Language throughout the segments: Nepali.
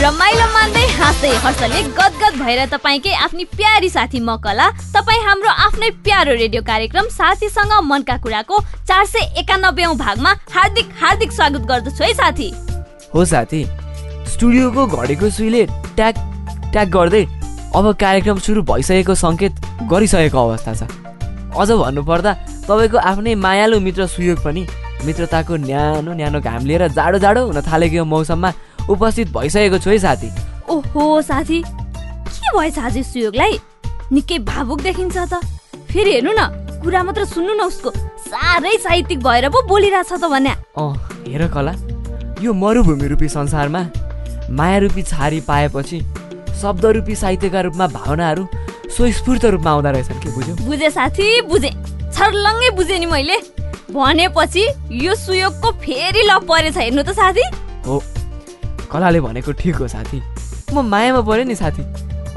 रमाइलो मान्दै हाँस्दै हर्षले गदगद भएर तपाईँकै आफ्नी प्यारी साथी म कला तपाईँ हाम्रो आफ्नै प्यारो रेडियो कार्यक्रम साथीसँग मनका कुराको चार सय एकानब्बे भागमा हार्दिक हार्दिक स्वागत गर्दछु है साथी। हो साथी स्टुडियोको घडीको सुईले ट्याग ट्याग गर्दै अब कार्यक्रम सुरु भइसकेको सङ्केत गरिसकेको अवस्था छ। अझ भन्नुपर्दा तपाईँको आफ्नै मायालु मित्र सुयोग पनि मित्रताको न्यानो न्यानो घाम लिएर जाडो जाडो हुन थालेको यो मौसममा उपस्थित भइसकेको छु है साथी। ओहो साथी के भएछ आज सुयोगलाई? निकै भावुक देखिन्छ त। फेरि हेर्नु न कुरा मात्र सुन्नु न उसको। साह्रै साहित्यिक भएर पो बोलिरहेछ त भन्या। अँ हेर कला यो मरुभूमि रूपी संसारमा माया रूपी छारी पाएपछि शब्द रूपी साहित्यका रूपमा भावनाहरू स्वस्फूर्त रूपमा आउँदो रहेछन्। के बुझ्यौ? बुझे साथी बुझे। छर्लङ्गै बुझेँ नि मैले। भनेपछि यो सुयोगको फेरि ल परेछ हेर्नु त साथी। हो। कलाले भनेको ठिक हो साथी। म मायामा परेँ नि साथी।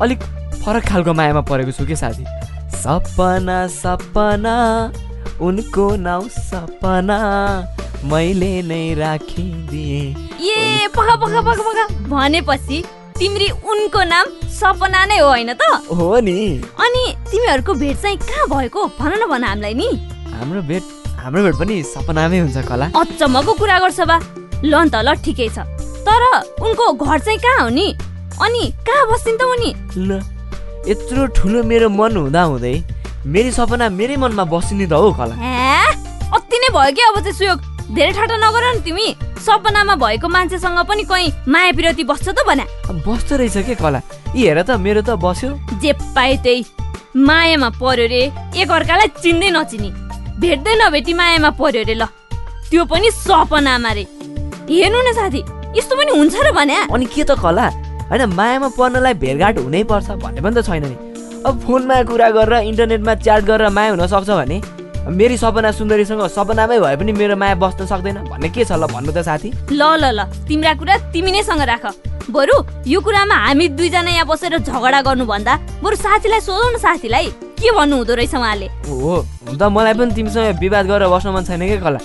अलिक फरक खालको मायामा परेको छु कि साथी? सपना सपना उनको नाउँ सपना मैले नै राखिदिएँ। ए पख पख पख पख भनेपछि तिम्री उनको नाम सपना नै हो होइन त? हो नि। अनि तिमीहरूको भेट चाहिँ कहाँ भएको? भन न भन हामीलाई नि। हाम्रो भेट हाम्रो भेट पनि सपनामै हुन्छ कला। अचम्मको कुरा गर्छ बा। ल नि त ल ठिकै छ। तर उनको घर चाहिँ कहाँ हो नि? अनि कहाँ बस्छिन् त उनी? ल यत्रो ठुलो मेरो मन हुँदा हुँदै मेरी सपना मेरै मनमा बस्ने त हो कला। अति नै भयो कि अब चाहिँ सुयोग? धेरै ठट्टा नगर नि तिमी। सपनामा भएको मान्छेसँग पनि कहीँ माया पिरती बस्छ त भन्या बस्दो रहेछ के कला? यी हेर त मेरो त बस्यो। जे पाए त्यही। मायामा पर्यो रे एकअर्कालाई चिन्दै नचिनी। भेट्दै नभेटी मायामा पर्यो रे ल। त्यो पनि सपनामा रे। हेर्नु न साथी यस्तो पनि हुन्छ र भन्या अनि के त कला? होइन मायामा पर्नलाई भेटघाट हुनै पर्छ भन्ने पनि त छैन नि। अब फोनमा कुरा गरेर इन्टरनेटमा च्याट गरेर माया हुन सक्छ भने? मेरी सपना सुन्दरीसँग सपनामै भए पनि मेरो माया बस्न सक्दैन भन्ने के छ ल भन्नु त साथी? ल ल ल तिम्रा कुरा तिमी नै सँग राख। बरु यो कुरामा हामी दुईजना यहाँ बसेर झगडा गर्नुभन्दा बरु साथीलाई सोधौ न साथीलाई के भन्नु हुँदो रहेछ उहाँले? हो हुन त मलाई पनि तिमीसँग विवाद गरेर बस्न मन छैन कि कला?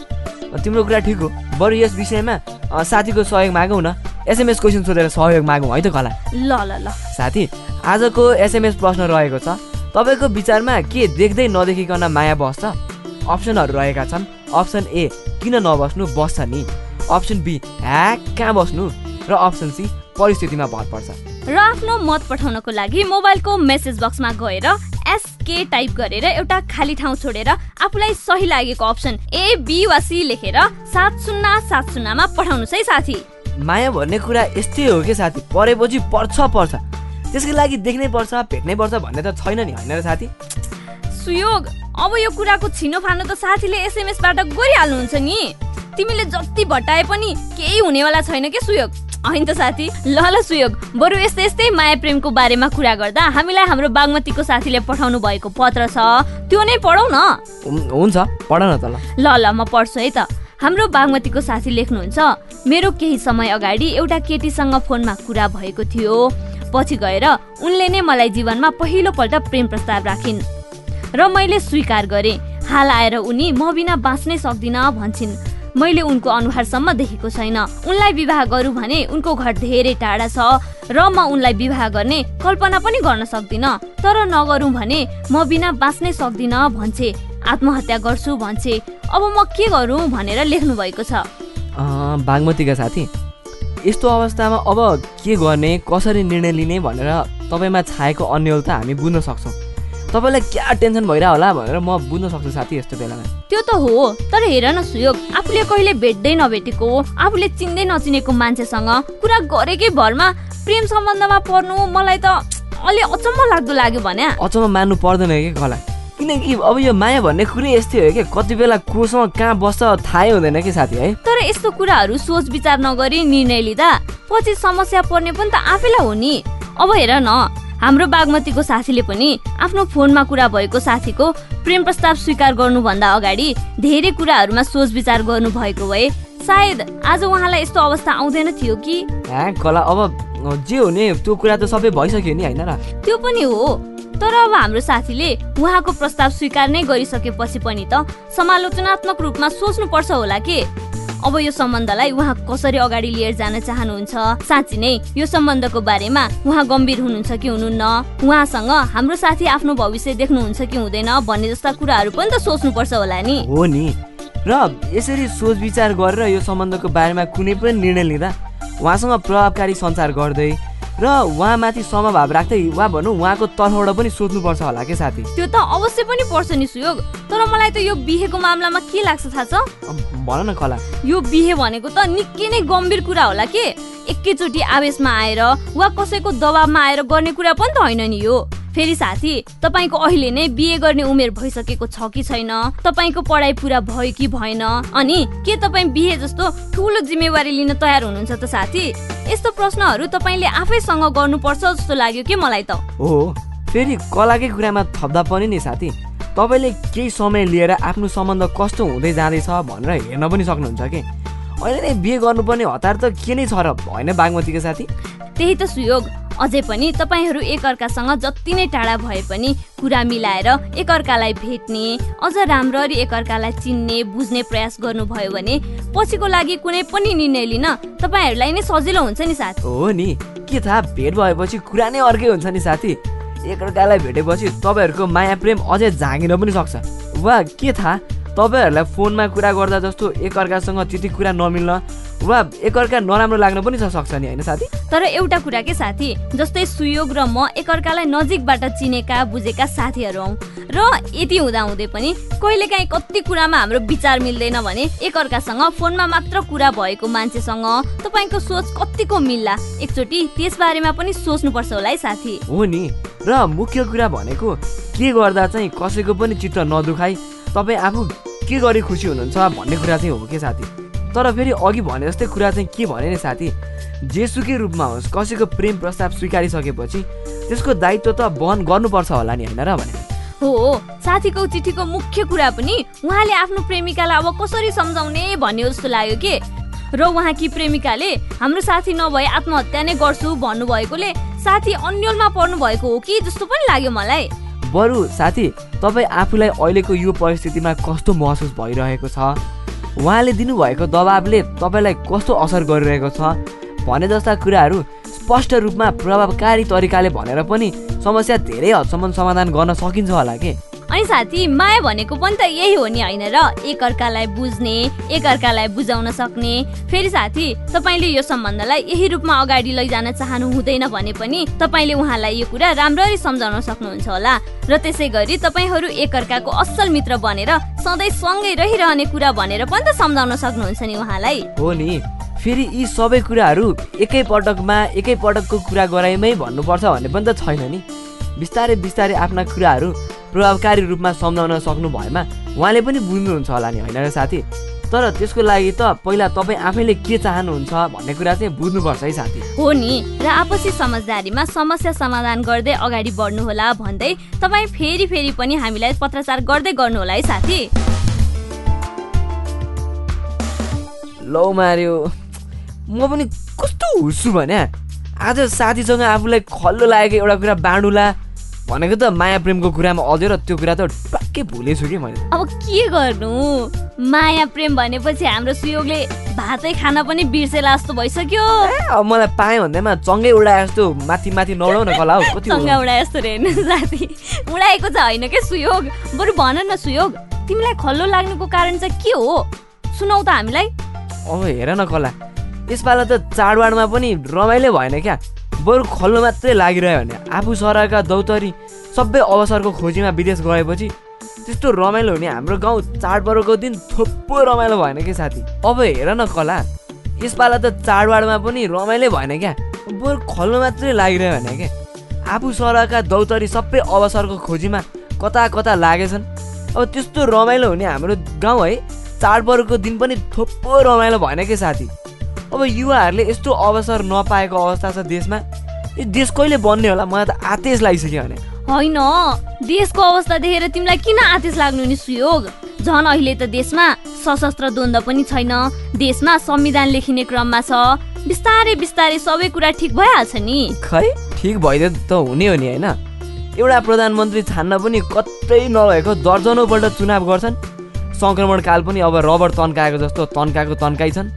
तिम्रो कुरा ठिक हो। बरु यस विषयमा साथीको सहयोग मागौँ न। एसएमएस क्वेसन सोधेर सहयोग मागौँ है त कला? ल ल ल। साथी आजको एसएमएस प्रश्न रहेको छ। तपाईँको विचारमा के देख्दै नदेखिकन माया बस्छ? अप्सनहरू रहेका छन्। अप्सन ए किन नबस्नु? बस्छ नि। अप्सन बी ह्या कहाँ बस्नु? र अप्सन सी परिस्थितिमा भर पर्छ। र आफ्नो मत पठाउनको लागि मोबाइलको मेसेज बक्समा गएर एसके टाइप गरेर एउटा खाली ठाउँ छोडेर आफूलाई सही लागेको अप्सन ए बी वा सी लेखेर सात शून्य सात शून्यमा पठाउनुहोस् है साथी। माया भन्ने कुरा यस्तै हो कि साथी? परेपछि पर्छ पर्छ। त्यसको लागि देख्नै पर्छ भेट्नै पर्छ भन्ने त छैन नि होइन र साथी? सुयोग अब यो कुराको छिनो फानो त साथीले एसएमएसबाट गरिहाल्नुहुन्छ नि। तिमीले जति भट्टाए पनि केही हुनेवाला छैन के सुयोग? होइन त साथी ल ल सुयोग बरु यस्तै यस्तै माया प्रेमको बारेमा कुरा गर्दा हामीलाई हाम्रो बागमतीको साथीले पठाउनु भएको पत्र छ त्यो नै पढौ न। हुन्- हुन्छ पढ न त ल ल म पढ्छु है त। हाम्रो बागमतीको साथी लेख्नुहुन्छ मेरो केही समय अगाडि एउटा केटीसँग फोनमा कुरा भएको थियो। पछि गएर उनले नै मलाई जीवनमा पहिलोपल्ट प्रेम प्रस्ताव राखिन्। र मैले स्वीकार गरेँ। हाल आएर उनी म बिना बाँच्नै सक्दिनँ भन्छन् मैले उनको अनुहारसम्म देखेको छैन। उनलाई विवाह गरौँ भने उनको घर धेरै टाढा छ र म उनलाई विवाह गर्ने कल्पना पनि गर्न सक्दिनँ। तर नगरौँ भने म बिना बाँच्नै सक्दिनँ भन्छे आत्महत्या गर्छु भन्छे। अब म के गरौँ भनेर लेख्नु भएको छ बागमतीका साथी यस्तो अवस्थामा अब के गर्ने कसरी निर्णय लिने भनेर तपाईँमा छाएको अन्यलता हामी बुझ्न सक्छौँ। तपाईँलाई क्या टेन्सन भइरह होला भनेर म बुझ्न सक्छु साथी यस्तो बेलामा। त्यो त हो तर हेर न सुयोग आफूले कहिले भेट्दै नभेटेको आफूले चिन्दै नचिनेको मान्छेसँग कुरा गरेकै भरमा प्रेम सम्बन्धमा पर्नु मलाई त अलि अचम्म लाग्दो लाग्यो भने। अचम्म मान्नु पर्दैन कि कला किनकि अब यो माया भन्ने कुरै यस्तै हो कि कति बेला कोसँग कहाँ बस्छ थाहै हुँदैन कि साथी है? तर यस्तो कुराहरू सोच विचार नगरी निर्णय लिँदा पछि समस्या पर्ने पनि त आफैलाई हो नि। अब हेर न हाम्रो बागमतीको साथीले पनि आफ्नो फोनमा कुरा भएको साथीको प्रेम प्रस्ताव स्वीकार गर्नुभन्दा अगाडि धेरै कुराहरूमा सोच विचार गर्नु भएको भए सायद आज उहाँलाई यस्तो अवस्था आउँदैन थियो कि? कला अब जे हो नि त्यो कुरा त सबै भइसक्यो नि होइन र? त्यो पनि हो। तर अब हाम्रो साथीले उहाँको प्रस्ताव स्वीकार नै गरिसकेपछि पनि त समालोचनात्मक रूपमा सोच्नुपर्छ होला के? अब यो सम्बन्धलाई उहाँ कसरी अगाडि लिएर जान चाहनुहुन्छ? साँच्ची नै यो सम्बन्धको बारेमा उहाँ गम्भीर हुनुहुन्छ कि हुनुहुन्न? उहाँसँग हाम्रो साथी आफ्नो भविष्य देख्नुहुन्छ कि हुँदैन भन्ने जस्ता कुराहरू पनि त सोच्नुपर्छ होला नि। हो नि। र यसरी सोच विचार गरेर यो सम्बन्धको बारेमा कुनै पनि निर्णय लिँदा उहाँसँग प्रभावकारी सञ्चार गर्दै र उहाँमाथि समभाव राख्दै वा भनौँ उहाँको तर्फबाट पनि सोध्नुपर्छ होला के साथी? त्यो त अवश्य पनि पर्छ नि सुयोग। तर मलाई त यो बिहेको मामलामा के लाग्छ थाहा छ? भन न कला यो बिहे भनेको त निकै नै गम्भीर कुरा होला के? एकैचोटि आवेशमा आएर वा कसैको दबावमा आएर गर्ने कुरा पनि त होइन नि यो। फेरि साथी तपाईँको अहिले नै बिहे गर्ने उमेर भइसकेको छ कि छैन? तपाईँको पढाइ पुरा भयो कि भएन? अनि के तपाईँ बिहे जस्तो ठुलो जिम्मेवारी लिन तयार हुनुहुन्छ त साथी? यस्तो प्रश्नहरू तपाईँले आफैसँग गर्नुपर्छ जस्तो लाग्यो के मलाई त? हो फेरि कलाकै कुरामा थप्दा पनि नि साथी। तपाईँले केही समय लिएर आफ्नो सम्बन्ध कस्तो हुँदै जाँदैछ भनेर हेर्न पनि सक्नुहुन्छ कि? अहिले नै बिहे गर्नुपर्ने हतार त के नै छ र होइन बागमतीको साथी? त्यही त सुयोग। अझै पनि तपाईँहरू एकअर्कासँग जति नै टाढा भए पनि कुरा मिलाएर एकअर्कालाई भेट्ने अझ राम्ररी एकअर्कालाई चिन्ने बुझ्ने प्रयास गर्नुभयो भने पछिको लागि कुनै पनि निर्णय लिन तपाईँहरूलाई नै सजिलो हुन्छ नि साथी। हो नि। के थाहा भेट भएपछि कुरा नै अर्कै हुन्छ नि साथी। एकअर्कालाई भेटेपछि तपाईँहरूको माया प्रेम अझै झाँगिन पनि सक्छ। वा के थाहा? तपाईँहरूलाई फोनमा कुरा गर्दा जस्तो एकअर्कासँग त्यति कुरा नमिल्न वा एकअर्का नराम्रो लाग्न पनि सक्छ नि होइन साथी? तर एउटा कुरा के साथी? जस्तै सुयोग र म एकअर्कालाई नजिकबाट चिनेका बुझेका साथीहरू हौ। र यति हुँदा हुँदै पनि कहिलेकाहीँ कति कुरामा हाम्रो विचार मिल्दैन भने एकअर्कासँग फोनमा मात्र कुरा भएको मान्छेसँग तपाईँको सोच कतिको मिल्ला? एकचोटि त्यसबारेमा पनि सोच्नुपर्छ होला है साथी। हो नि। र मुख्य कुरा भनेको के गर्दा चाहिँ कसैको पनि चित्त नदुखाइ तपाईँ आफू के गरी खुसी हुनुहुन्छ भन्ने कुरा चाहिँ हो के साथी? तर फेरि अघि भने जस्तै कुरा चाहिँ के भने नि साथी? जेसुकै रूपमा होस् कसैको प्रेम प्रस्ताव स्वीकारिसकेपछि त्यसको दायित्व त वहन गर्नुपर्छ होला नि होइन र भने। हो साथीको चिठीको मुख्य कुरा पनि उहाँले आफ्नो प्रेमिकालाई अब कसरी सम्झाउने भन्ने जस्तो लाग्यो के? र उहाँकी प्रेमिकाले हाम्रो साथी नभए आत्महत्या नै गर्छु भन्नुभएकोले साथी अन्यलमा पर्नु भएको हो कि जस्तो पनि लाग्यो मलाई। बरु साथी तपाईँ आफूलाई अहिलेको यो परिस्थितिमा कस्तो महसुस भइरहेको छ? उहाँले दिनुभएको दबाबले तपाईँलाई कस्तो असर गरिरहेको छ? भने जस्ता कुराहरू स्पष्ट रूपमा प्रभावकारी तरिकाले भनेर पनि समस्या धेरै हदसम्म समाधान गर्न सकिन्छ होला के? अनि साथी माया भनेको पनि त यही हो नि होइन र एकअर्कालाई बुझ्ने एकअर्कालाई बुझाउन सक्ने। फेरि साथी तपाईँले यो सम्बन्धलाई यही रूपमा अगाडि लैजान चाहनु हुँदैन भने पनि तपाईँले उहाँलाई यो कुरा राम्ररी सम्झाउन सक्नुहुन्छ होला। र त्यसै गरी तपाईँहरू एकअर्काको असल मित्र बनेर सधैँ सँगै रहिरहने कुरा भनेर पनि त सम्झाउन सक्नुहुन्छ नि उहाँलाई। हो नि। फेरि यी सबै कुराहरू एकै पटकमा एकै पटकको कुरा गराइमै भन्नुपर्छ भन्ने पनि त छैन नि। बिस्तारै बिस्तारै आफ्ना कुराहरू प्रभावकारी रूपमा सम्झाउन सक्नु भएमा उहाँले पनि बुझ्नुहुन्छ होला नि होइन र साथी? तर त्यसको लागि त पहिला तपाईँ आफैले के चाहनुहुन्छ भन्ने कुरा चाहिँ बुझ्नुपर्छ है साथी। हो नि र आपसी समझदारीमा समस्या समाधान गर्दै अगाडि बढ्नुहोला भन्दै तपाईँ फेरि फेरि पनि हामीलाई पत्रचार गर्दै गर्नुहोला है साथी। लौ मार्यो म पनि कस्तो हुन्छु भने आज साथीसँग आफूलाई खल्लो लागेको एउटा कुरा बाँडुला भनेको त माया प्रेमको कुरामा अझै र त्यो कुरा त टक्कै भुलेछु कि मैले अब के गर्नु? माया प्रेम भनेपछि हाम्रो सुयोगले भातै खान पनि बिर्सेला जस्तो भइसक्यो। अब मलाई पाएँ भन्दैमा चङ्गै उडाए जस्तो माथि माथि नउडाउ न कला हौ कति सँग उडा जस्तो रे साथी। उडाएको चाहिँ होइन के सुयोग? बरु भन न सुयोग तिमीलाई खल्लो लाग्नुको कारण चाहिँ के हो? सुनाउ त हामीलाई। अब हेर न कला यसपालि त चाडबाडमा पनि रमाइलो भएन क्या। बरु खल्लो मात्रै लागिरह्यो भने आफू सरका दौतरी सबै अवसरको खोजीमा विदेश गएपछि त्यस्तो रमाइलो हुने हाम्रो गाउँ चाडपर्वको दिन थोप्पो रमाइलो भएन कि साथी? अब हेर न कला। यसपालि त चाडबाडमा पनि रमाइलो भएन क्या। बरु खल्लो मात्रै लागिरह्यो भने क्या। आफू सरका दौतरी सबै अवसरको खोजीमा कता कता लागेछन्? अब त्यस्तो रमाइलो हुने हाम्रो गाउँ है चाडपर्वको दिन पनि थोप्पो रमाइलो भएन के साथी? अब युवाहरूले यस्तो अवसर नपाएको अवस्था छ देशमा। यो देश कहिले बन्ने होला? मलाई त आतेश लागिसक्यो भने। होइन देशको अवस्था देखेर तिमीलाई किन आदेश लाग्नु नि सुयोग? झन् अहिले त देशमा सशस्त्र द्वन्द्व पनि छैन। देशमा संविधान लेखिने क्रममा छ। बिस्तारै बिस्तारै सबै कुरा ठिक भइहाल्छ नि। खै ठिक भइदियो त हुने हो नि होइन? एउटा प्रधानमन्त्री छान्न पनि कतै नभएको दर्जनौपल्ट चुनाव गर्छन्। सङ्क्रमणकाल पनि अब रबर तन्काएको जस्तो तन्काएको तन्काइ छन्।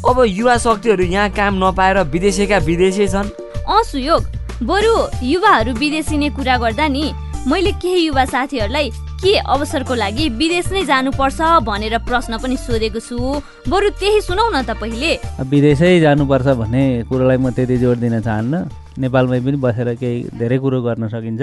अब युवा शक्तिहरू यहाँ काम नपाएर विदेशीका विदेशी छन्। अँ सुयोग। बरु युवाहरू विदेशिने कुरा गर्दा नि मैले केही युवा साथीहरूलाई के अवसरको लागि विदेश नै जानुपर्छ भनेर प्रश्न पनि सोधेको छु। बरु त्यही सुनौ न त पहिले। विदेशै जानुपर्छ भन्ने कुरोलाई म त्यति जोड दिन चाहन्न। नेपालमै पनि बसेर केही धेरै कुरो गर्न सकिन्छ।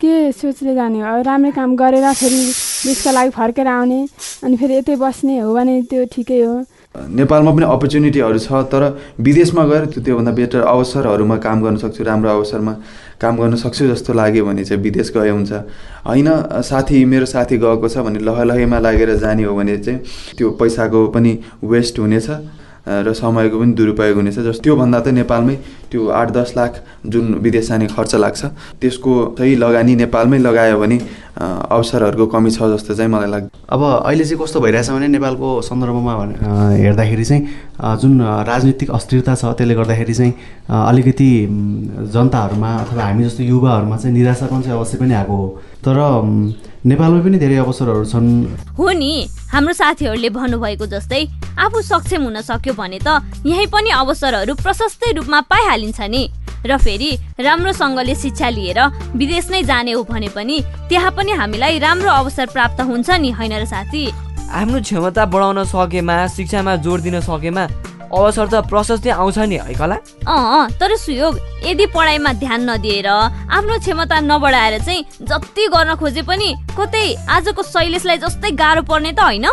के सोचले जाने हो? अब राम्रै काम गरेर फेरि देशको लागि फर्केर आउने अनि फेरि यतै बस्ने हो भने त्यो ठिकै हो। नेपालमा पनि अपर्च्युनिटीहरू छ तर विदेशमा गएर त्यो त्योभन्दा बेटर अवसरहरूमा काम गर्न सक्छु राम्रो अवसरमा काम गर्न सक्छु जस्तो लाग्यो भने चाहिँ विदेश गए हुन्छ। होइन साथी मेरो साथी गएको छ भने लहलहैमा लागेर जाने हो भने चाहिँ त्यो पैसाको पनि वेस्ट हुनेछ। र समयको पनि दुरुपयोग हुनेछ। जस्तो त्योभन्दा त नेपालमै त्यो आठ दस लाख जुन विदेश जाने खर्च लाग्छ त्यसको सही लगानी नेपालमै लगायो भने अवसरहरूको कमी छ जस्तो चाहिँ मलाई लाग्छ अब अहिले चाहिँ कस्तो भइरहेछ भने नेपालको सन्दर्भमा हेर्दाखेरि चाहिँ जुन राजनीतिक अस्थिरता छ त्यसले गर्दाखेरि चाहिँ अलिकति जनताहरूमा अथवा हामी जस्तो युवाहरूमा चाहिँ निराशापन चाहिँ अवश्य पनि आएको हो। तर नेपालमा पनि धेरै अवसरहरू छन्। हो नि हाम्रो साथीहरूले भन्नुभएको जस्तै आफू सक्षम हुन सक्यो भने त यहीँ पनि अवसरहरू प्रशस्तै रूपमा पाइहालिन्छ नि। र फेरि राम्रोसँगले शिक्षा लिएर विदेश नै जाने हो भने पनि त्यहाँ पनि हामीलाई राम्रो अवसर प्राप्त हुन्छ नि होइन र साथी? आफ्नो क्षमता बढाउन सकेमा शिक्षामा जोड दिन सकेमा अवसर त प्रशस्तै आउँछ नि है कला? अँ तर सुयोग यदि पढाइमा ध्यान नदिएर आफ्नो क्षमता नबढाएर चाहिँ जति गर्न खोजे पनि कतै आजको शैलेशलाई जस्तै गाह्रो पर्ने त होइन?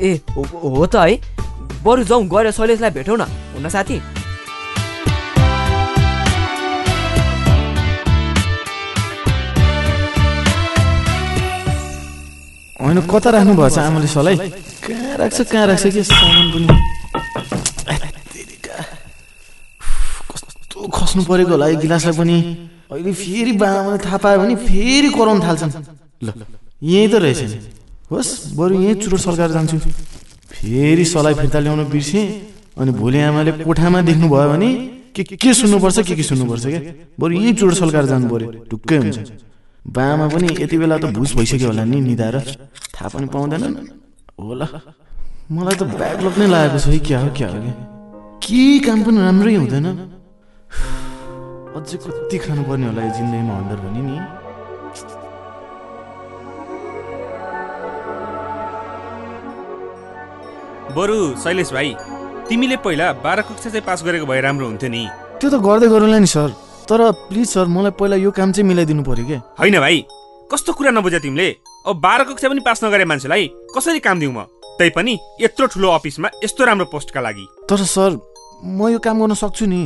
ए हो हो त है। बरु जाउँ गएर शैलेशलाई भेटौँ न। हुन साथी? होइन कता राख्नु भएको छ आमाले सलाई? कहाँ राख्छ कहाँ राख्छ के सामान पनि। कस्तो खस्नु परेको होला यो गिलासलाई पनि। अहिले फेरि बाबाले थाहा पायो भने फेरि कराउनु थाल्छन्। ल यहीँ त रहेछ नि। होस् बरु यहीँ चुरोट सल्काएर जान्छु। फेरि सलाई फिर्ता ल्याउन बिर्सेँ अनि भोलि आमाले कोठामा देख्नुभयो भने के के सुन्नुपर्छ के के सुन्नुपर्छ क्या? बरु यहीँ चुरोट सल्काएर जानु पऱ्यो ढुक्कै हुन्छ। बामा पनि यति बेला त भुस भइसक्यो होला नि निधाएर थाहा पनि पाउँदैनन् होला। मलाई त ब्याकलग नै लागेको छ है क्या हो क्या हो क्या? के काम पनि राम्रै हुँदैन। अझै कति खानुपर्ने होला यो जिन्दगीमा हन्डर भने नि। बरु शैलेश भाइ तिमीले पहिला बाह्र कक्षा चाहिँ पास गरेको भए राम्रो हुन्थ्यो नि। त्यो त गर्दै गरौँला नि सर। तर प्लिज सर मलाई पहिला यो काम चाहिँ मिलाइदिनु पर्यो क्या होइन भाइ कस्तो कुरा नबुझ तिमीले? अब बाह्र कक्षा पनि पास नगरे मान्छेलाई कसरी काम दिउँ म? तै पनि यत्रो ठुलो अफिसमा यस्तो राम्रो पोस्टका लागि। तर सर म यो काम गर्न सक्छु नि।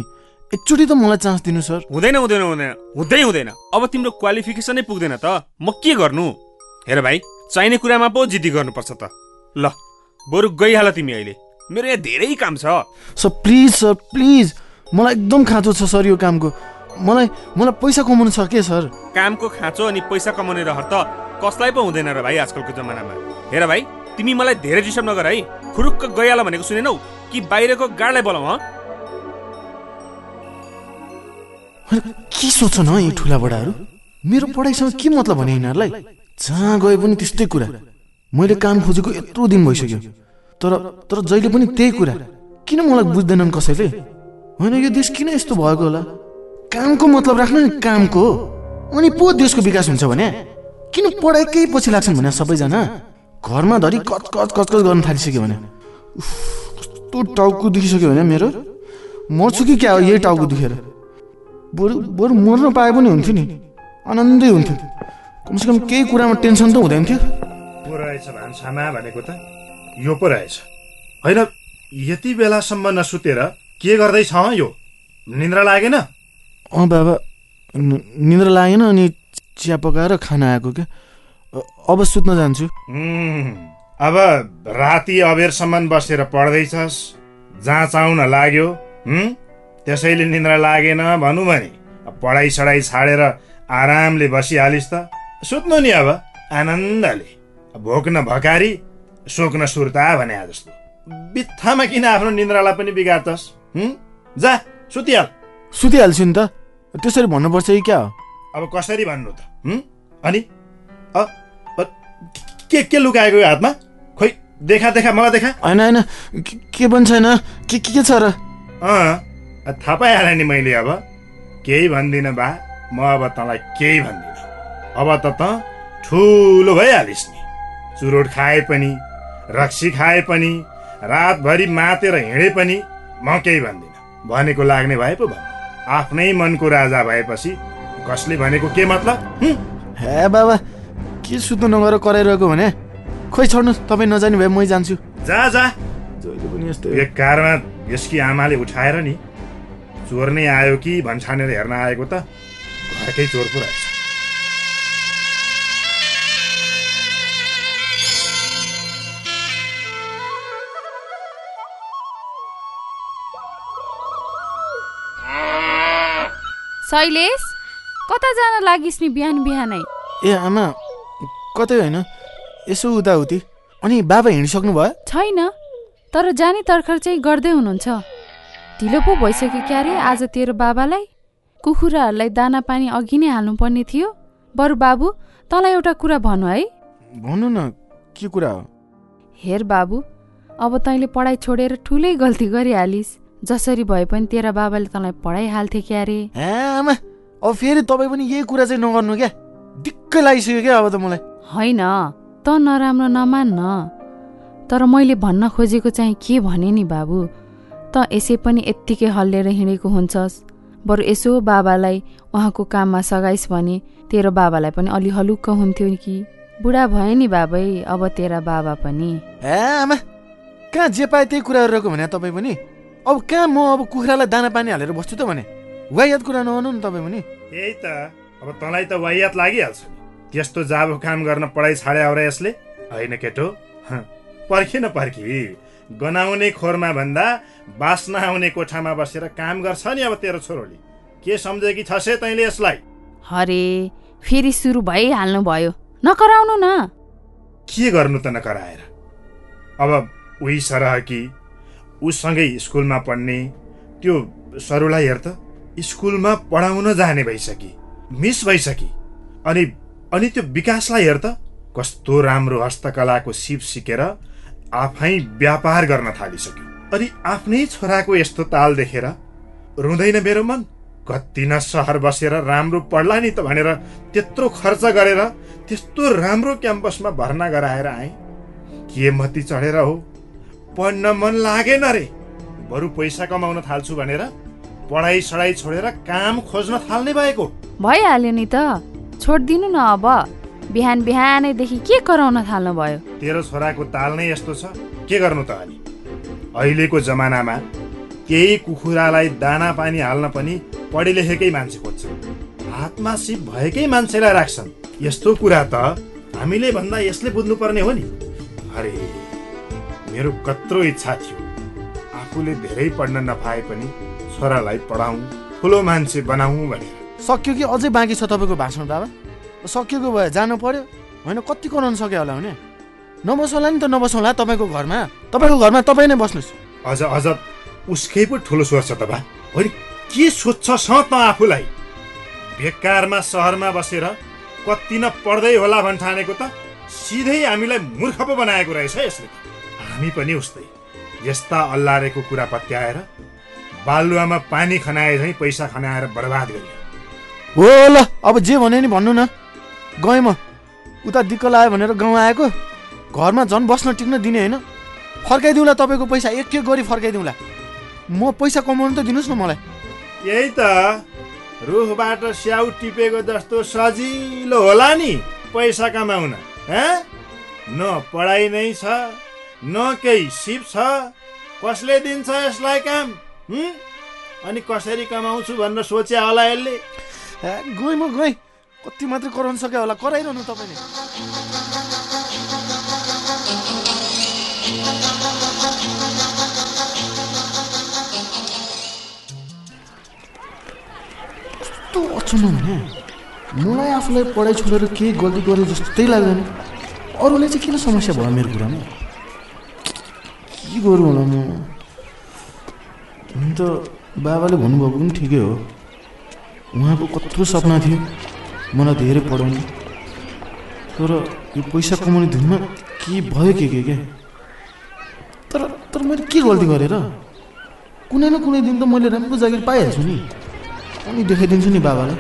एकचोटि त मलाई चान्स दिनु सर। हुँदैन हुँदैन हुँदैन हुँदै हुँदैन। अब तिम्रो क्वालिफिकेसनै पुग्दैन त। म के गर्नु? हेर भाइ चाहिने कुरामा पो जिद्दी गर्नुपर्छ त। ल। बरु गइहाल तिमी अहिले। मेरो यहाँ धेरै काम छ। सर प्लिज सर प्लिज मलाई एकदम खाँचो छ सर यो कामको। मलाई मलाई पैसा कमाउनु छ के सर कामको खाँचो अनि पैसा कमाउने रहर त कसलाई पो हुँदैन र भाइ आजकलको जमानामा। हेर भाइ तिमी मलाई धेरै डिस्टर्ब नगर है। खुरुक्क गइहाल भनेको सुनेनौ? कि बाहिरको गाडलाई बोलाऊ हँ? के सोच्छन् हँ यी ठुला बडाहरू? मेरो पढाइसँग के मतलब भने यिनीहरूलाई? जहाँ गए पनि त्यस्तै कुरा। मैले काम खोजेको यत्रो दिन भइसक्यो। तर तर जहिले पनि त्यही कुरा किन मलाई बुझ्दैनन् कसैले? होइन यो देश किन यस्तो भएको होला? कामको मतलब राख्नु नि कामको अनि पो देशको विकास हुन्छ भने? किन पढाइकै पछि लाग्छन् भने सबैजना? घरमा धरि कच कच कच कच गर्न थालिसक्यो भने? कस्तो टाउको दुखिसक्यो भने मेरो। मर्छु कि क्या हो यही टाउको दुखेर? बरु बरु मर्न पाए पनि हुन्थ्यो नि। आनन्दै हुन्थ्यो। कमसेकम केही कुरामा टेन्सन त हुँदैन थियो। पो रहेछ भान्सामा भनेको त। यो पो रहेछ। होइन यति बेलासम्म नसुतेर के गर्दैछ यो? निन्द्रा लागेन? अँ बाबा निन्द्रा लागेन अनि चिया पकाएर खाना आएको क्या। अब सुत्न जान्छु। अब राति अबेरसम्म बसेर पढ्दैछस्। जहाँ चाउन लाग्यो? त्यसैले निन्द्रा लागेन भनौँ भने। पढाइ सढाइ छाडेर आरामले बसिहालिस् त। सुत्नु नि अब आनन्दले। भोक्न भकारी सोक्न सुर्ता भने जस्तो। बित्थामा किन आफ्नो निन्द्रालाई पनि बिगार्छस्? जा सुतिहाल। सुतिहाल्छु नि त। त्यसरी भन्नुपर्छ कि क्या हो? अब कसरी भन्नु त? अनि? के के लुकाएको यो हातमा? खोइ देखा देखा मलाई देखा। होइन होइन। के- पनि छैन। के के के छ र? अँ थाहा पाइहालेँ नि मैले अब। केही भन्दिनँ बा म अब तँलाई केही भन्दिनँ। अब त त ठुलो भइहालिस् नि। चुरोट खाए पनि रक्सी खाए पनि रातभरि मातेर हिँडे पनि म केही भन्दिनँ। भनेको लाग्ने भए पो भन्नु। आफ्नै मनको राजा भएपछि कसले भनेको के मतलब? हुँ? बाबा के सुत्नु नगएर कराइरहेको भने? खोइ छोड्नुहोस् तपाईँ नजाने भए मै जान्छु। जा जा। जहिले पनि यस्तो बेकारमा यसकी आमाले उठाएर नि चोर नै आयो कि भन्छानेर हेर्न आएको त? घरकै चोर पो रहेछ। शैलेश कता जान लागिस् नि बिहान बिहानै? ए आमा कतै होइन। यसो उताउति अनि बाबा हिँडिसक्नु भयो छैन तर जाने तर्खर चाहिँ गर्दै हुनुहुन्छ। ढिलो पो भइसक्यो क्यारे आज तेरो बाबालाई? कुखुराहरूलाई दाना पानी अघि नै हाल्नुपर्ने थियो। बरु बाबु तँलाई एउटा कुरा भनु है। भन्नु न के कुरा हो? हेर बाबु अब तैँले पढाइ छोडेर ठुलै गल्ती गरिहालिस्। जसरी भए पनि तेरा बाबाले तँलाई पढाइहाल्थे क्यारे? हे आमा अब फेरि तपाईँ पनि यही कुरा चाहिँ नगर्नु क्या? दिक्कै लागिसक्यो क्या अब त मलाई। होइन त नराम्रो नमान न तर मैले भन्न खोजेको चाहिँ के भने नि बाबु? त यसै पनि यत्तिकै हल्लिएर हिँडेको हुन्छस्। बरु यसो बाबालाई उहाँको काममा सघाइस् भने तेरो बाबालाई पनि अलि हलुक्क हुन्थ्यो कि। बुढा भयो नि बाबै अब तेरा बाबा पनि। हे आमा कहाँ जे पाए त्यही कुरा गरिरहेको भने तपाईँ पनि? अब कहाँ म अब कुखुरालाई दाना पानी हालेर बस्छु त भने? वायात कुरा नगर्नु नि तपाईँ पनि त्यही त। अब तँलाई त वाहियात लागिहाल्छ त्यस्तो जाबो काम गर्न पढाइ छाडे आएर यसले। होइन केटो? पर्खी न पर्खी। गनाउने खोरमा भन्दा बास्ना आउने कोठामा बसेर काम गर्छ नि अब तेरो छोरोले। के सम्झेकी छसे तैँले यसलाई? हरे फेरि सुरु भइहाल्नु भयो। नकराउनु न। के गर्नु त नकराएर? अब उही सरह कि उसँगै स्कुलमा पढ्ने। त्यो सरुलाई हेर त स्कुलमा पढाउन जाने भइसकी मिस भइसकी। अनि अनि त्यो विकासलाई हेर त कस्तो राम्रो हस्तकलाको सिप सिकेर आफै व्यापार गर्न थालिसक्यो। अनि आफ्नै छोराको यस्तो ताल देखेर रुँदैन मेरो मन कति न सहर बसेर राम्रो पढ्ला नि त भनेर त्यत्रो खर्च गरेर त्यस्तो राम्रो क्याम्पसमा भर्ना गराएर आएँ। के मती चढेर हो? पढ्न मन लागेन रे। बरु पैसा कमाउन थाल्छु भनेर पढाइ सढाइ छोडेर काम खोज्न थाल्ने भएको। भइहाल्यो नि त। छोडिदिनु न अब। बिहान बिहानैदेखि के कराउन थाल्नु भयो तेरो छोराको ताल नै यस्तो छ। के गर्नु त अनि? अहिलेको जमानामा केही कुखुरालाई दाना पानी हाल्न पनि पढे लेखेकै मान्छे खोज्छ हातमा सिप भएकै मान्छेलाई राख्छन्। यस्तो कुरा त हामीले भन्दा यसले बुझ्नुपर्ने हो नि। अरे। मेरो कत्रो इच्छा थियो। आफूले धेरै पढ्न नपाए पनि छोरालाई पढाउँ ठुलो मान्छे बनाऊ भनेर। सक्यो कि? अझै बाँकी छ तपाईँको भाषण बाबा? सकिएको भए जानु पर्यो। होइन कति कराउनु सक्यो होला भने नबसौँला नि त नबसौँला तपाईँको घरमा। तपाईँको घरमा तपाईँ नै बस्नुहोस्। अझ अझ उसकै पो ठुलो सोच छ त बा। होइन के सोध्छ स त आफूलाई? बेकारमा सहरमा बसेर कति न पढ्दै होला भन्ठानेको त सिधै हामीलाई मूर्ख पो बनाएको रहेछ यसले। हामी पनि उस्तै। यस्ता अल्लारेको कुरा पत्याएर बालुवामा पानी खनाए झैँ पैसा खनाएर बर्बाद गरियो। हो ल अब जे भने नि भन्नु न। गएँ म। उता दिक्क लाग्यो भनेर गाउँ आएको। घरमा झन् बस्न टिक्न दिने होइन। फर्काइदिउँला तपाईँको पैसा एक एक गरी फर्काइदिउँला। म पैसा कमाउनु त दिनुहोस् न मलाई। यही त रुखबाट स्याउ टिपेको जस्तो सजिलो होला नि पैसा कमाउन? न पढाइ नै छ। न केही सिप छ? कसले दिन्छ यसलाई काम? अनि कसरी कमाउँछु भनेर सोच्या होला यसले? गएँ म गएँ। कति मात्रै कराउनु सक्यो होला। कराइरहनु तपाईँले। कस्तो अचम्म भने मलाई आफूलाई पढाइ छोडेर केही गल्ती गरेँ जस्तै लाग्दैन। अरूले चाहिँ किन समस्या भयो मेरो कुरामा? के गरौँ होला म? हुन त बाबाले भन्नुभएको पनि ठिकै हो। उहाँको कत्रो सपना थियो मलाई धेरै पढाउने। तर यो पैसा कमाउने धुनमा के भयो के के के? तर तर मैले के गल्ती गरेर? कुनै न कुनै दिन त मैले राम्रो जागिर पाइहाल्छु नि। अनि देखाइदिन्छु नि बाबालाई।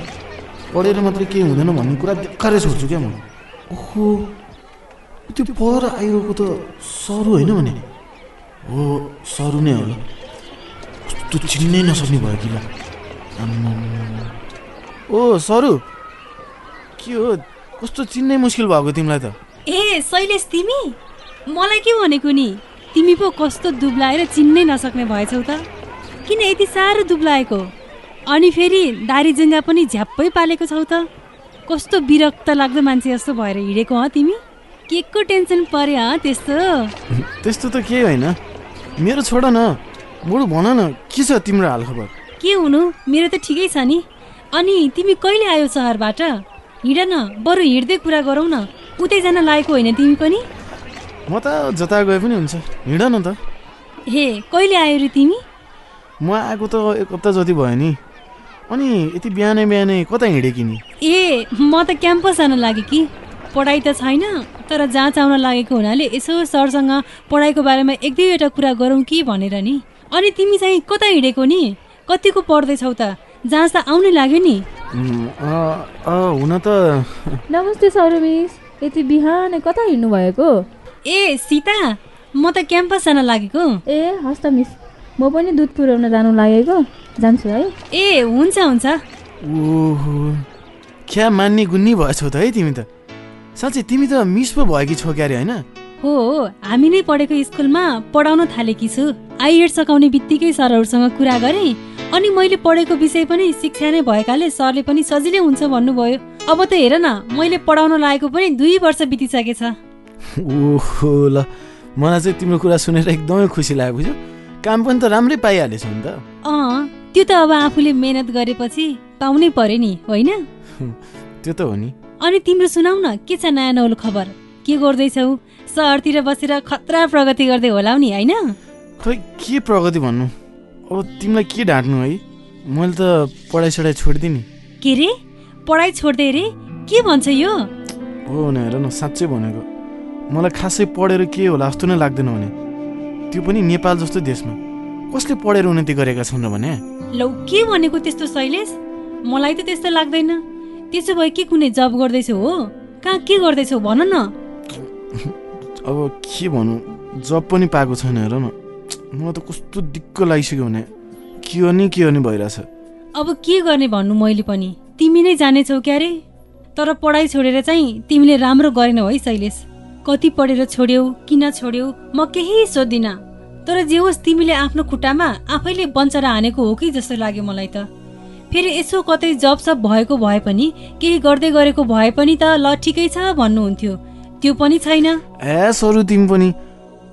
पढेर मात्रै केही हुँदैन भन्ने कुरा देखारै छोड्छु क्या म। ओहो त्यो पर आइरहेको त सरु होइन भने। हो सरु नै होला। कस्तो चिन्नै नसक्ने भयो। ओ सरु के हो? कस्तो चिन्नै मुस्किल भएको तिमीलाई त। ए शैलेश तिमी? मलाई के भनेको नि तिमी पो कस्तो दुब्लाएर चिन्नै नसक्ने भएछौ त। किन यति साह्रो दुब्लाएको? अनि फेरि दारी जुङ्गा पनि झ्याप्पै पालेको छौ त। कस्तो विरक्त लाग्दो मान्छे जस्तो भएर हिँडेको हँ तिमी? के को टेन्सन पर्यो हँ त्यस्तो? त्यस्तो त केही होइन। मेरो छोड न बरु भन न के छ तिम्रो हालखबर के हुनु? मेरो त ठिकै छ नि। अनि तिमी कहिले आयो सहरबाट? हिँड न बरु हिँड्दै कुरा गरौँ न। उतै जान लागेको होइन तिमी पनि? म त जता गए पनि हुन्छ। हिँड न त। हे कहिले आयो रे तिमी? म आएको त एक हप्ता जति भयो नि। अनि यति बिहानै बिहानै कता हिँडेँ नि? ए म त क्याम्पस जान लागेँ कि। पढाइ त छैन तर जाँच आउन लागेको हुनाले यसो सरसँग पढाइको बारेमा एक दुईवटा कुरा गरौँ कि भनेर नि। अनि तिमी चाहिँ कता हिँडेको नि? कतिको पढ्दैछौ त? जाँच त आउनै लाग्यो नि। हुन त नमस्ते सर मिस यति बिहान कता हिँड्नु भएको ए सीता म त क्याम्पस जान लागेको। ए हस् त मिस म पनि दुध पुऱ्याउन जानु लागेको। जान्छु है। ए हुन्छ हुन्छ। ओहो क्या मान्ने गुन्नी भएछौ त है तिमी त? साँच्चै तिमी त मिस पो भयो कि छौ क्यारे होइन? हो हामी नै पढेको स्कुलमा पढाउन थालेकी छु। आइएड सकाउने बित्तिकै सरहरूसँग कुरा गरेँ अनि मैले पढेको विषय पनि शिक्षा नै भएकाले सरले पनि सजिलै हुन्छ भन्नुभयो। अब त हेर न मैले पढाउन लागेको पनि दुई वर्ष बितिसकेछ। ओहो ल मलाई चाहिँ तिम्रो कुरा सुनेर एकदमै खुसी लाग्यो बुझ्यो। काम पनि त राम्रै पाइहालेछौ नि त। अँ त्यो त अब आफूले मेहनत गरेपछि पाउनै पर्यो नि होइन? त्यो त हो नि। अनि तिम्रो सुनाउ न के छ नयाँ नौलो खबर? के गर्दैछौ? सहरतिर बसेर खतरा प्रगति गर्दै होला नि होइन? खोइ के प्रगति भन्नु? अब तिमीलाई के ढाँट्नु है? मैले त पढाइ सढाइ छोडिदिएँ नि के रे? पढाइ छोड्दै रे? के भन्छ यो? हो भने हेर न साँच्चै भनेको। मलाई खासै पढेर के होला जस्तो नै लाग्दैन भने। त्यो पनि नेपाल जस्तो देशमा। कसले पढेर उन्नति गरेका छन् र भने? लौ के भनेको त्यस्तो शैलेश? मलाई त त्यस्तो लाग्दैन। त्यसो भए के कुनै जब गर्दैछौ हो? कहाँ के गर्दैछौ भन न। अब के भनौँ जब पनि पाएको छैन हेर न। मलाई त कस्तो दिक्क लागिसक्यो भने। के हो नि के हो नि भइरहेछ। अब के गर्ने भन्नु मैले पनि? तिमी नै जानेछौ क्यारे? तर पढाइ छोडेर चाहिँ तिमीले राम्रो गरेनौ है शैलेश। कति पढेर छोड्यौ किन छोड्यौ म केही सोध्दिनँ। तर जे होस् तिमीले आफ्नो खुट्टामा आफैले बन्चर हानेको हो कि जस्तो लाग्यो मलाई त। फेरि यसो कतै जब सब भएको भए पनि केही गर्दै गरेको भए पनि त ल ठिकै छ भन्नुहुन्थ्यो। त्यो पनि छैन। ए सरू तिमी पनि।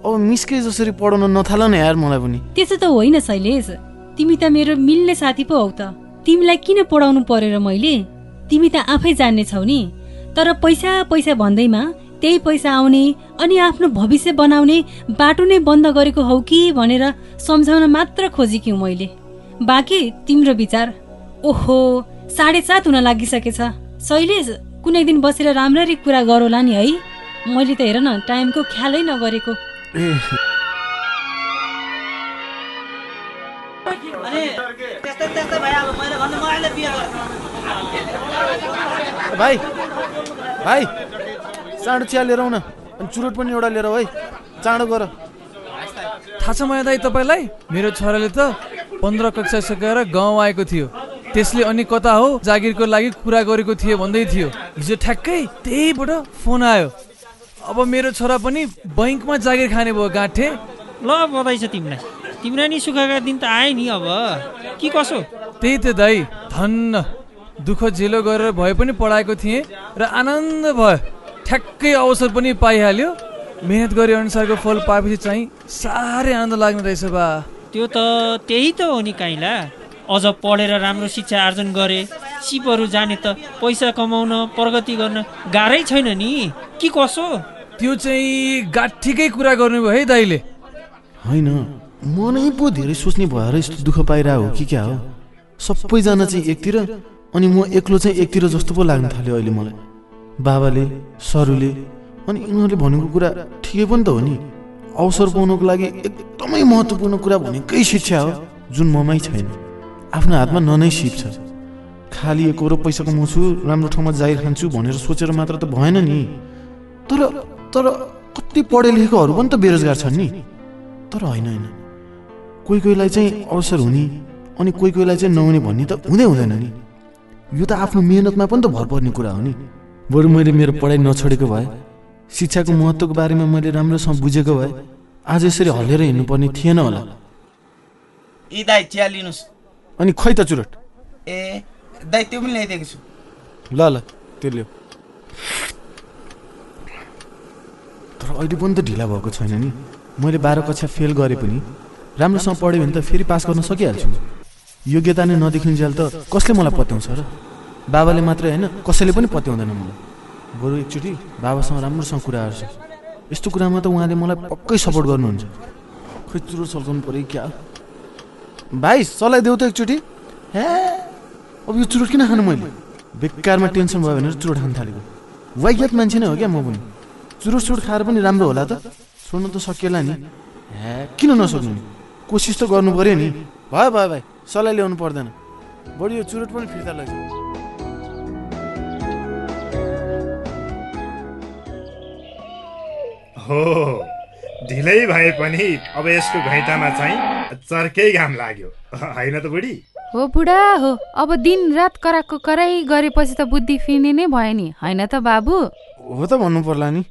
अब मिसकै जसरी पढाउन नथाल न यार मलाई पनि। त्यसो त होइन शैलेश। तिमी त मेरो मिल्ने साथी पो हौ त। तिमीलाई किन पढाउनु पर्यो र मैले? तिमी त आफै जान्ने छौ नि। तर पैसा पैसा भन्दैमा त्यही पैसा आउने अनि आफ्नो भविष्य बनाउने बाटो नै बन्द गरेको हौ कि भनेर सम्झाउन मात्र खोजेकी हुँ मैले। बाँकी तिम्रो विचार। ओहो साढे सात हुन लागिसकेछ। शैलेश कुनै दिन बसेर राम्ररी कुरा गरौँला नि है। मैले त हेर न टाइमको ख्यालै नगरेको। ए भाइ भाइ चाँडो चिया लिएर आऊ न अनि चुरोट पनि एउटा लिएर है। चाँडो गर। थाहा छ माया दाई तपाईँलाई? मेरो छोराले त पन्ध्र कक्षा सकेर गाउँ आएको थियो। त्यसले अनि कता हो? जागिरको लागि कुरा गरेको थियो भन्दै थियो। हिजो ठ्याक्कै त्यहीबाट फोन आयो। अब मेरो छोरा पनि बैङ्कमा जागिर खाने भयो गाँठे। ल बधाई छ तिमीलाई। तिमीलाई नि सुखका दिन त आयो नि अब। के कसो? त्यही त दाई धन्न। दुःख झेलो गरेर भए पनि पढाएको थिएँ र आनन्द भयो। ठ्याक्कै अवसर पनि पाइहाल्यो। मेहनत गरे अनुसारको फल पाएपछि चाहिँ साह्रै आनन्द लाग्ने रहेछ बा। त्यो त त्यही त हो नि काइला। अझ पढेर राम्रो शिक्षा आर्जन गरे। सिपहरू जाने त पैसा कमाउन प्रगति गर्न गाह्रै छैन नि। के कसो? त्यो चाहिँ गाठीकै कुरा गर्नुभयो है दाइले। होइन। म नै पो धेरै सोच्ने भएर यस्तो दुःख पाइरह हो कि क्या हो? सबैजना चाहिँ एकतिर अनि म एक्लो चाहिँ एकतिर जस्तो पो लाग्न थाल्यो अहिले मलाई। बाबाले सरुले अनि यिनीहरूले भनेको कुरा ठिकै पनि त हो नि। अवसर पाउनको लागि एकदमै महत्त्वपूर्ण कुरा भनेकै शिक्षा हो जुन ममै छैन। आफ्नो हातमा ननै सिप छ। खालि एक र पैसा कमाउँछु राम्रो ठाउँमा जाहिर खान्छु भनेर सोचेर मात्र त भएन नि। तर तर कति पढे लेखेकोहरू पनि त बेरोजगार छन् नि। तर होइन होइन। कोही कोहीलाई चाहिँ अवसर हुने अनि कोही कोहीलाई चाहिँ नहुने भन्ने त हुँदै हुँदैन नि। यो त आफ्नो मेहनतमा पनि त भर पर्ने कुरा हो नि। बरु मैले मेरो पढाइ नछोडेको भए शिक्षाको महत्त्वको बारेमा मैले राम्रोसँग बुझेको भए आज यसरी हल्लेर हिँड्नुपर्ने थिएन होला। यी चिया लिनुहोस्। अनि खै त चुरोट। ए दाई त्यो पनि ल्याइदिएको छु। ल ल त्यो ल्याऊ। तर अहिले पनि त ढिला भएको छैन नि। मैले बाह्र कक्षा फेल गरेँ पनि राम्रोसँग पढेँ भने त फेरि पास गर्न सकिहाल्छु। योग्यता नै नदेखिन्जेल त कसले मलाई पत्याउँछ र? बाबाले मात्रै होइन कसैले पनि पत्याउँदैन मलाई। बरु एकचोटि बाबासँग राम्रोसँग कुराहरू छ यस्तो कुरामा त उहाँले मलाई पक्कै सपोर्ट गर्नुहुन्छ। खै चुरो सल्काउनु पऱ्यो क्या? भाइ चलाइदेऊ त एकचोटि। हे अब यो चुरोट किन खानु मैले? बेकारमा टेन्सन भयो भनेर चुरोट खान थालेको। वाइज्ञात मान्छे नै हो क्या म पनि। चुरोट सुरोट खाएर पनि राम्रो होला त। छोड्नु त सकिएला नि। हे किन नसक्नु? नि कोसिस त गर्नु पऱ्यो नि। भयो भयो भाइ सल्लाह ल्याउनु पर्दैन। बढी यो चुरोट पनि फिर्ता लैजाऊ। हो ढिलै भए पनि अब यसको घैँटामा चाहिँ चर्कै घाम लाग्यो। होइन त बुढी? हो बुढा हो। अब दिन रात कराएको कराई गरेपछि त बुद्धि फिर्ने नै भयो नि। होइन त बाबु? हो त भन्नु पर्ला नि।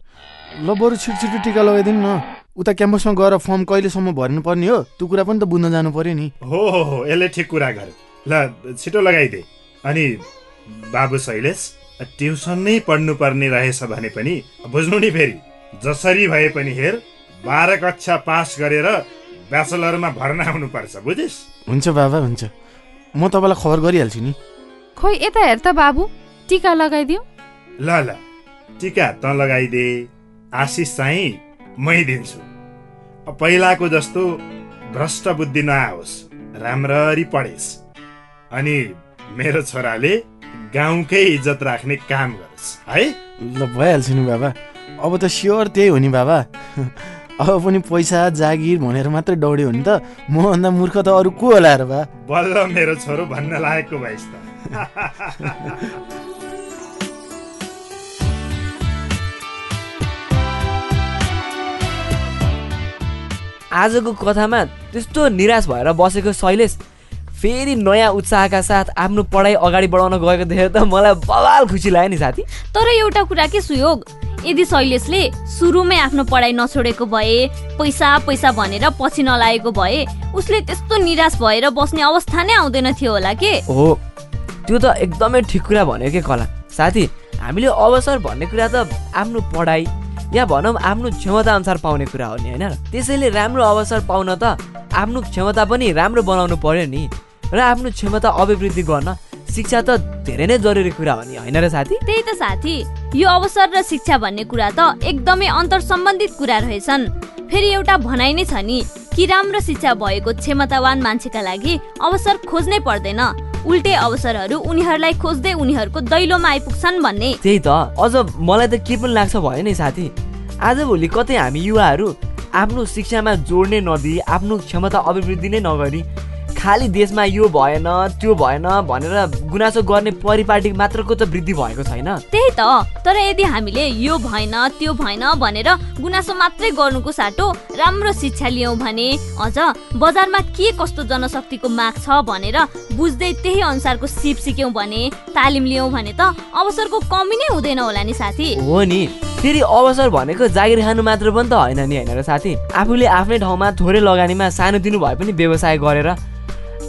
ल बरु छिटो छिटो टिका लगाइदिनु न। उता क्याम्पसमा गएर फर्म कहिलेसम्म भर्नु पर्ने हो? त्यो कुरा पनि त बुझ्न जानु पर्यो नि। हो हो हो। यसले ठिक कुरा गर्यो। ल छिटो लगाइदे। अनि बाबु शैलेश ट्युसन नै पढ्नुपर्ने रहेछ भने पनि बुझ्नु नि फेरि। जसरी भए पनि हेर बाह्र कक्षा पास गरेर ब्याचलरमा भर्ना आउनुपर्छ बुझिस्? हुन्छ बाबा हुन्छ। म तपाईँलाई खबर गरिहाल्छु नि। खोइ यता हेर त बाबु टिका लगाइदिऊ ल ल टिका त लगाइदे आशिष चाहिँ मै दिन्छु। पहिलाको जस्तो भ्रष्ट बुद्धि नआओस् राम्ररी पढेस्। अनि मेरो छोराले गाउँकै इज्जत राख्ने काम गरोस् है? ल भइहाल्छ नि बाबा। अब त स्योर त्यही हो नि बाबा। अब पनि पैसा जागिर भनेर मात्रै दौड्यो भने त। मभन्दा मूर्ख त अरू को होला र बा? बल्ल मेरो छोरो भन्न लागेको भइस् त। आजको कथामा त्यस्तो निराश भएर बसेको शैलेश फेरि नयाँ उत्साहका साथ आफ्नो पढाइ अगाडि बढाउन गएको देखेर त मलाई बवाल खुसी लाग्यो नि साथी। तर एउटा कुरा के सुयोग? यदि शैलेशले सुरुमै आफ्नो पढाइ नछोडेको भए पैसा पैसा भनेर पछि नलागेको भए उसले त्यस्तो निराश भएर बस्ने अवस्था नै आउँदैन थियो होला के? हो त्यो त एकदमै ठिक कुरा भन्यो के कला? साथी हामीले अवसर भन्ने कुरा त आफ्नो पढाइ या भनौँ आफ्नो क्षमता अनुसार पाउने कुरा हो नि होइन? त्यसैले राम्रो अवसर पाउन त आफ्नो क्षमता पनि राम्रो बनाउनु पर्यो नि र आफ्नो क्षमता अभिवृद्धि गर्न शिक्षा त धेरै नै जरुरी कुरा हो नि होइन र साथी? त्यही त साथी। यो अवसर र शिक्षा भन्ने कुरा त एकदमै अन्तर सम्बन्धित कुरा रहेछन्। फेरि एउटा भनाइ नै छ नि कि राम्रो शिक्षा भएको क्षमतावान मान्छेका लागि अवसर खोज्नै पर्दैन। उल्टे अवसरहरू उनीहरूलाई खोज्दै उनीहरूको दैलोमा आइपुग्छन् भन्ने। त्यही त अझ मलाई त के पनि लाग्छ भयो नि साथी। आजभोलि कतै हामी युवाहरू आफ्नो शिक्षामा जोड्ने नदिई आफ्नो क्षमता अभिवृद्धि नै नगरी खालि देशमा यो भएन त्यो भएन भनेर गुनासो गर्ने परिपाटी मात्रको त वृद्धि भएको छैन। त्यही त तर यदि हामीले यो भएन त्यो भएन भनेर गुनासो मात्रै गर्नुको साटो राम्रो शिक्षा लियौँ भने अझ बजारमा के कस्तो जनशक्तिको माग छ भनेर बुझ्दै त्यही अनुसारको सिप सिक्यौँ भने तालिम लियौँ भने त अवसरको कमी नै हुँदैन होला नि साथी। हो नि। फेरि अवसर भनेको जागिर खानु मात्र पनि त होइन नि होइन र साथी। आफूले आफ्नै ठाउँमा थोरै लगानीमा सानोतिनो भए पनि व्यवसाय गरेर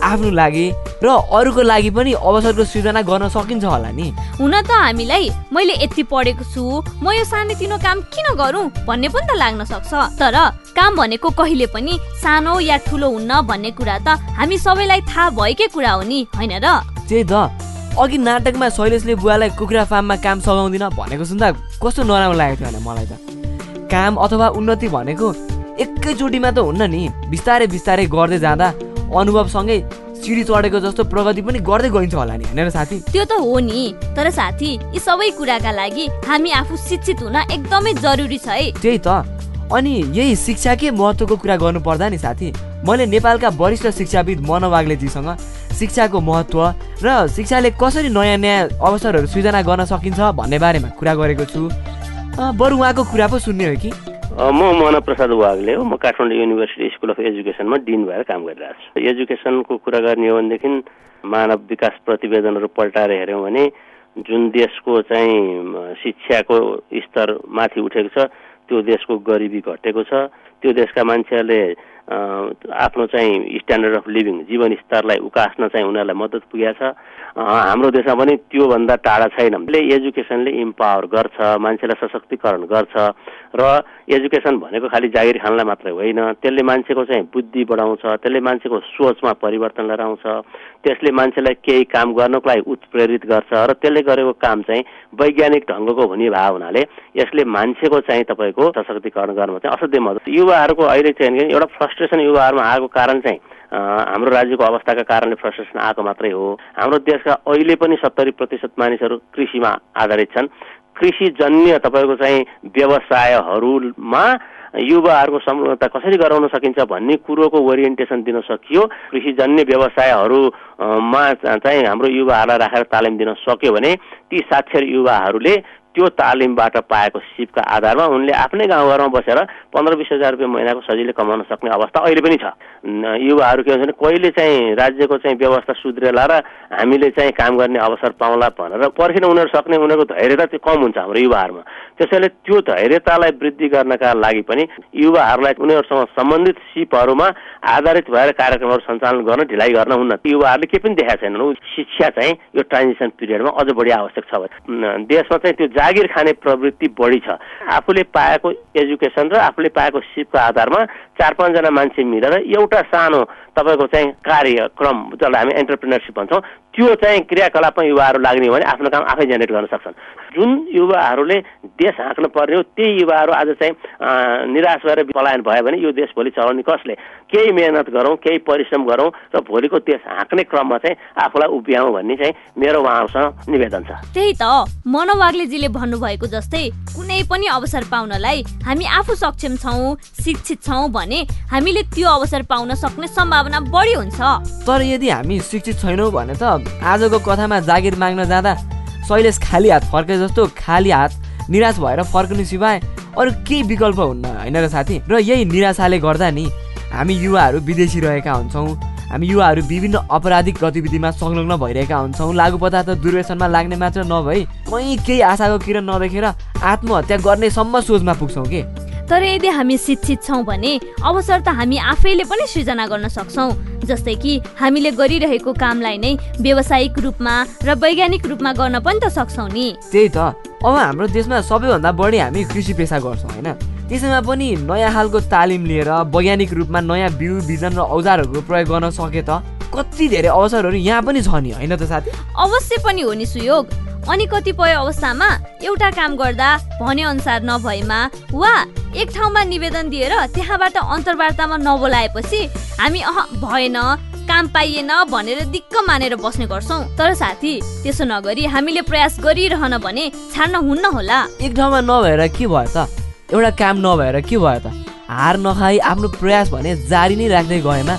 आफ्नो लागि र अरूको लागि पनि अवसरको सृजना गर्न सकिन्छ होला नि। हुन त हामीलाई मैले यति पढेको छु म यो सानोतिनो काम किन गरौँ भन्ने पनि त लाग्न सक्छ। तर काम भनेको कहिले पनि सानो या ठुलो हुन्न भन्ने कुरा त हामी सबैलाई थाहा भएकै कुरा हो नि होइन र? त्यही त। अघि नाटकमा शैलेशले बुवालाई कुखुरा फार्ममा काम सघाउँदिन भनेको सुन्दा कस्तो नराम्रो लागेको थियो होइन मलाई त। काम अथवा उन्नति भनेको एकैचोटिमा त हुन्न नि बिस्तारै बिस्तारै गर्दै जाँदा अनुभवसँगै सिडी चढेको जस्तो प्रगति पनि गर्दै गइन्छ होला नि होइन साथी? त्यो त हो नि तर साथी यी सबै कुराका लागि हामी आफू शिक्षित हुन एकदमै जरुरी छ है। त्यही त। अनि यही शिक्षाकै महत्त्वको कुरा गर्नु पर्दा नि साथी? मैले नेपालका वरिष्ठ शिक्षाविद मन वाग्लेजीसँग शिक्षाको महत्त्व र शिक्षाले कसरी नयाँ नयाँ अवसरहरू सृजना गर्न सकिन्छ भन्ने बारेमा कुरा गरेको छु। बरु उहाँको कुरा पो सुन्ने हो कि? म मनप्रसाद वाग्ले हो। म काठमाडौँ युनिभर्सिटी स्कुल अफ एजुकेसनमा डिन भएर काम गरिरहेको छु। एजुकेसनको कुरा गर्ने हो भनेदेखि मानव विकास प्रतिवेदनहरू पल्टाएर हेऱ्यौँ भने जुन देशको चाहिँ शिक्षाको स्तर माथि उठेको छ त्यो देशको गरिबी घटेको छ। त्यो देशका मान्छेहरूले आफ्नो चाहिँ स्ट्यान्डर्ड अफ लिभिङ जीवन स्तरलाई उकास्न चाहिँ उनीहरूलाई मद्दत पुगेको छ। हाम्रो देशमा पनि त्योभन्दा टाढा छैन। एजुकेसनले इम्पावर गर्छ मान्छेलाई सशक्तिकरण गर्छ। र एजुकेसन भनेको खालि जागिर खानलाई मात्रै होइन। त्यसले मान्छेको चाहिँ बुद्धि बढाउँछ त्यसले मान्छेको सोचमा परिवर्तन लिएर आउँछ त्यसले मान्छेलाई केही काम गर्नको लागि उत्प्रेरित गर्छ र त्यसले गरेको काम चाहिँ वैज्ञानिक ढङ्गको हुने भए हुनाले यसले मान्छेको चाहिँ तपाईँको सशक्तिकरण गर्नमा चाहिँ असाध्यै मद्दत युवाहरूको अहिले चाहिँ एउटा फ्रस्ट्रेसन युवाहरूमा आएको कारण चाहिँ हाम्रो राज्यको अवस्थाका कारणले फ्रस्ट्रेसन आएको मात्रै हो। हाम्रो देशका अहिले पनि सत्तरी प्रतिशत मानिसहरू कृषिमा आधारित छन्। कृषिजन्य तपाईँको चाहिँ व्यवसायहरूमा युवाहरूको संलग्नता कसरी गराउन सकिन्छ भन्ने कुरोको ओरिएन्टेसन दिन सकियो। कृषिजन्य व्यवसायहरूमा चाहिँ हाम्रो युवाहरूलाई राखेर तालिम दिन सक्यो भने ती साक्षर युवाहरूले त्यो तालिमबाट पाएको सिपका आधारमा उनले आफ्नै गाउँघरमा बसेर पन्ध्र बिस हजार रुपियाँ महिनाको सजिलै कमाउन सक्ने अवस्था अहिले पनि छ। युवाहरू के भन्छ भने कहिले चाहिँ राज्यको चाहिँ व्यवस्था सुध्रेला र हामीले चाहिँ काम गर्ने अवसर पाउँला भनेर पर्खिन उनीहरू सक्ने उनीहरूको धैर्यता चाहिँ कम हुन्छ हाम्रो युवाहरूमा। त्यसैले त्यो धैर्यतालाई वृद्धि गर्नका लागि पनि युवाहरूलाई उनीहरूसँग सम्बन्धित सिपहरूमा आधारित भएर कार्यक्रमहरू सञ्चालन गर्न ढिलाइ गर्न हुन्न। युवाहरूले केही पनि देखाएको छैनन्। शिक्षा चाहिँ यो ट्रान्जिसन पिरियडमा अझ बढी आवश्यक छ। देशमा चाहिँ त्यो जागिर खाने प्रवृत्ति बढी छ। आफूले पाएको एजुकेसन र आफूले पाएको सिपको आधारमा चार पाँचजना मान्छे मिलेर एउटा सानो तपाईँको चाहिँ कार्यक्रम जसलाई हामी एन्टरप्रिनरसिप भन्छौँ त्यो चाहिँ क्रियाकलापमा युवाहरू लाग्ने हो भने आफ्नो काम आफै जेनेरेट गर्न सक्छन्। जुन युवाहरूले देश हाँक्नु पर्ने हो त्यही युवाहरू आज चाहिँ निराश भएर पलायन भयो भने यो देश भोलि चलाउने कसले? केही मेहनत गरौँ केही परिश्रम गरौँ र भोलिको देश हाँक्ने क्रममा चाहिँ आफूलाई उभ्याउँ भन्ने चाहिँ मेरो उहाँहरूसँग निवेदन छ। त्यही त मनवाग्लेजीले भन्नुभएको जस्तै कुनै पनि अवसर पाउनलाई हामी आफू सक्षम छौँ शिक्षित छौँ भने हामीले त्यो अवसर पाउन सक्ने सम्भावना बढी हुन्छ। तर यदि हामी शिक्षित छैनौँ भने त आजको कथामा जागिर माग्न जाँदा शैलेश खाली हात फर्के जस्तो खाली हात निराश भएर फर्कनु सिवाय अरू केही विकल्प हुन्न होइन र साथी? र यही निराशाले गर्दा नि हामी युवाहरू विदेशी रहेका हुन्छौँ। हामी युवाहरू विभिन्न आपराधिक गतिविधिमा संलग्न भइरहेका हुन्छौँ। लागु पदार्थ दुर्व्यसनमा लाग्ने मात्र नभई कहीँ केही आशाको किरण नदेखेर आत्महत्या गर्नेसम्म सोचमा पुग्छौँ के? तर यदि हामी शिक्षित छौँ भने अवसर त हामी आफैले पनि सृजना गर्न सक्छौँ। जस्तै कि हामीले गरिरहेको कामलाई नै व्यावसायिक रूपमा र वैज्ञानिक रूपमा गर्न पनि त सक्छौँ नि। त्यही त। अब हाम्रो देशमा सबैभन्दा बढी हामी कृषि पेसा गर्छौँ होइन? त्यसैमा पनि नयाँ खालको तालिम लिएर वैज्ञानिक रूपमा नयाँ बिउ बिजन र औजारहरूको प्रयोग गर्न सके त? कति धेरै अवसरहरू यहाँ पनि छ नि होइन त साथी? अवश्य पनि हो नि सुयोग। अनि कतिपय अवस्थामा एउटा काम गर्दा भने अनुसार नभएमा वा एक ठाउँमा निवेदन दिएर त्यहाँबाट अन्तर्वार्तामा नबोलाएपछि हामी अह भएन काम पाइएन भनेर दिक्क मानेर बस्ने गर्छौँ। तर साथी त्यसो नगरी हामीले प्रयास गरिरहन भने छाड्न हुन्न होला। एक ठाउँमा नभएर के भयो त? एउटा काम नभएर के भयो त? हार नखाई आफ्नो प्रयास भने जारी नै राख्दै गएमा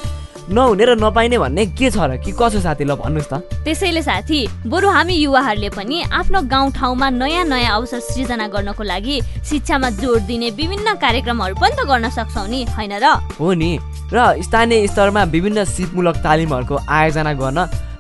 नहुने र नपाइने भन्ने के छ र? कि कसो साथी ल भन्नुहोस् त। त्यसैले साथी बरु हामी युवाहरूले पनि आफ्नो गाउँठाउँमा नयाँ नयाँ अवसर सृजना गर्नको लागि शिक्षामा जोड दिने विभिन्न कार्यक्रमहरू पनि त गर्न सक्छौँ नि होइन र? हो नि। र स्थानीय स्तरमा विभिन्न सिपमूलक तालिमहरूको आयोजना गर्न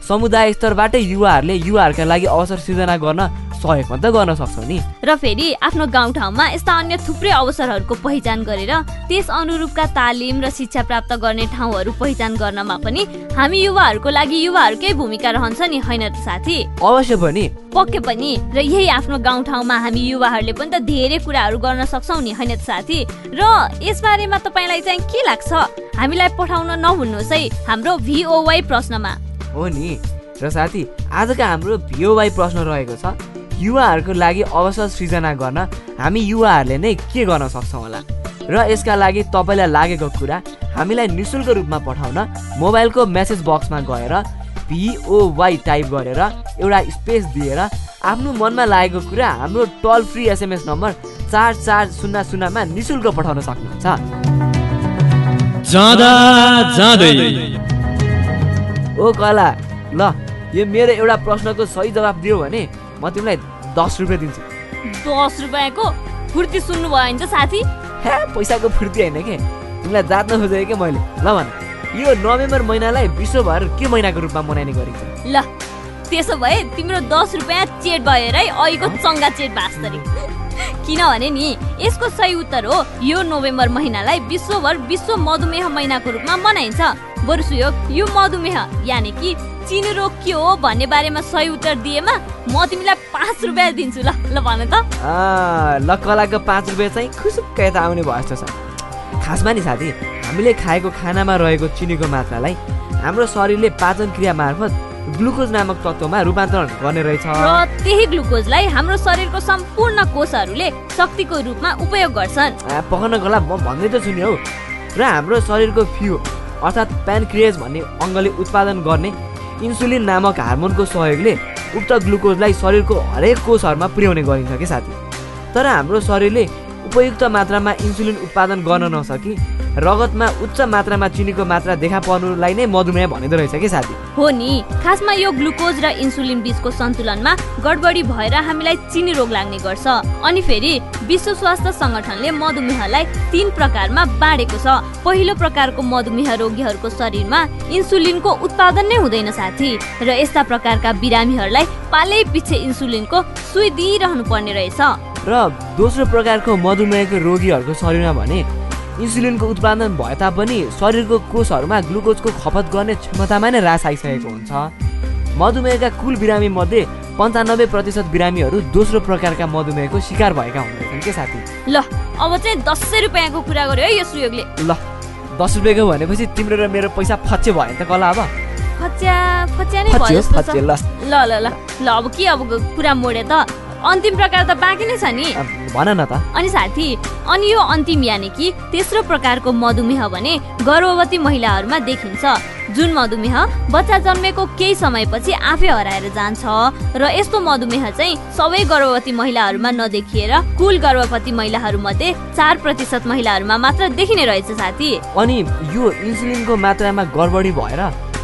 समुदाय स्तरबाटै युवाहरूले युवाहरूका लागि अवसर सृजना गर्न सहयोग त गर्न सक्छौँ नि। र फेरि आफ्नो गाउँठाउँमा यस्ता अन्य थुप्रै अवसरहरूको पहिचान गरेर त्यस अनुरूपका तालिम र शिक्षा प्राप्त गर्ने ठाउँहरू पहिचान गर्नमा पनि हामी युवाहरूको लागि युवाहरूकै भूमिका रहन्छ नि होइन त साथी? अवश्य पनि। पक्कै पनि। र यही आफ्नो गाउँठाउँमा हामी युवाहरूले पनि त धेरै कुराहरू गर्न सक्छौँ नि होइन त साथी? र यसबारेमा तपाईँलाई चाहिँ के लाग्छ? हामीलाई पठाउन नभुल्नुहोस् है हाम्रो भिओवाई प्रश्नमा। हो नि। र साथी आजका हाम्रो भिओवाई प्रश्न रहेको छ युवाहरूको लागि अवसर सृजना गर्न हामी युवाहरूले नै के गर्न सक्छौँ होला? र यसका लागि तपाईँलाई लागेको कुरा हामीलाई निशुल्क रूपमा पठाउन मोबाइलको मेसेज बक्समा गएर पिओवाई टाइप गरेर एउटा स्पेस दिएर आफ्नो मनमा लागेको कुरा हाम्रो टोल फ्री एसएमएस नम्बर चार चार शून्य शून्यमा निशुल्क पठाउन सक्नुहुन्छ। ओ कला। ल यो मेरो एउटा प्रश्नको सही जवाब दियो भने म तिमीलाई दस रुपियाँ दिन्छु। दस रुपियाँको फुर्ती सुन्नु भयो भने त साथी। हे पैसाको फुर्ती होइन के? तिमीलाई जात्न खोजेको क्या मैले? ल भन। यो नोभेम्बर महिनालाई विश्वभर के महिनाको रूपमा मनाइने गरिन्छ? ल त्यसो भए तिम्रो दस रुपियाँ चेट भयो है अहिलेको चङ्गा चेट भास्तरी किनभने नि यसको सही उत्तर हो यो नोभेम्बर महिनालाई विश्वभर विश्व मधुमेह महिनाको रूपमा मनाइन्छ। बरु सुयोग यो मधुमेह यानि कि चिनी रोग के हो भन्ने बारेमा सही उत्तर दिएमा म तिमीलाई पाँच रुपियाँ दिन्छु ल। ल भन त। ल कलाको पाँच रुपियाँ चाहिँ खुसुक्क यता आउने भयो जस्तो छ। खासमा नि साथी हामीले खाएको खानामा रहेको चिनीको मात्रालाई हाम्रो शरीरले पाचन क्रिया मार्फत ग्लुकोज नामक तत्त्वमा रूपान्तरण गर्ने रहेछ। र त्यही ग्लुकोजलाई हाम्रो शरीरको सम्पूर्ण कोषहरूले शक्तिको रूपमा उपयोग गर्छन्। आ, पकाउन गला म भन्दै त छु नि हौ। र हाम्रो शरीरको फियो अर्थात् प्यानक्रियस भन्ने अङ्गले उत्पादन गर्ने इन्सुलिन नामक हार्मोनको सहयोगले उक्त ग्लुकोजलाई शरीरको हरेक कोषहरूमा पुर्याउने गरिन्छ कि साथी? तर हाम्रो शरीरले उपयुक्त मात्रामा इन्सुलिन उत्पादन गर्न नसकी रगतमा उच्च मात्रामा चिनीको मात्रा देखा पर्नुलाई नै मधुमेह भनिँदो रहेछ कि साथी? हो नि। खासमा यो ग्लुकोज र इन्सुलिन बीचको सन्तुलनमा गडबडी भएर हामीलाई चिनी रोग लाग्ने गर्छ। अनि फेरि विश्व स्वास्थ्य सङ्गठनले मधुमेहलाई तीन प्रकारमा बाँडेको छ। पहिलो प्रकारको मधुमेह रोगीहरूको शरीरमा इन्सुलिनको उत्पादन नै हुँदैन साथी। र यस्ता प्रकारका बिरामीहरूलाई पालै पछि इन्सुलिनको सुई दिइरहनु पर्ने रहेछ। र दोस्रो प्रकारको मधुमेहको रोगीहरूको शरीरमा भने इन्सुलिनको उत्पादन भए तापनि शरीरको कोषहरूमा ग्लुकोजको खपत गर्ने क्षमतामा नै ह्रास आइसकेको हुन्छ। मधुमेहका कुल बिरामी मध्ये पन्चानब्बे प्रतिशत बिरामीहरू दोस्रो प्रकारका मधुमेहको शिकार भएका हुँदैछन् के साथी? ल अब चाहिँ दस रुपियाँको कुरा गर्यो है यो सुयोगले। ल दस रुपियाँको भनेपछि तिम्रो र मेरो पैसा फच्चे भयो नि त कला अब। फच्या फच्या नै भयो ल। ल ल अब के अब कुरा मोडे त? अन्तिम प्रकार त बाँकी नै छ नि। भन न त। अनि साथी अनि यो अन्तिम यानि कि तेस्रो प्रकारको मधुमेह भने गर्भवती महिलाहरूमा देखिन्छ। जुन मधुमेह बच्चा जन्मेको केही समयपछि आफै हराएर जान्छ र यस्तो मधुमेह चाहिँ सबै गर्भवती महिलाहरूमा नदेखिएर कुल गर्भवती महिलाहरू मध्ये चार प्रतिशत महिलाहरूमा मात्र देखिने रहेछ साथी। अनि यो इन्सुलिनको मात्रामा गडबडी भएर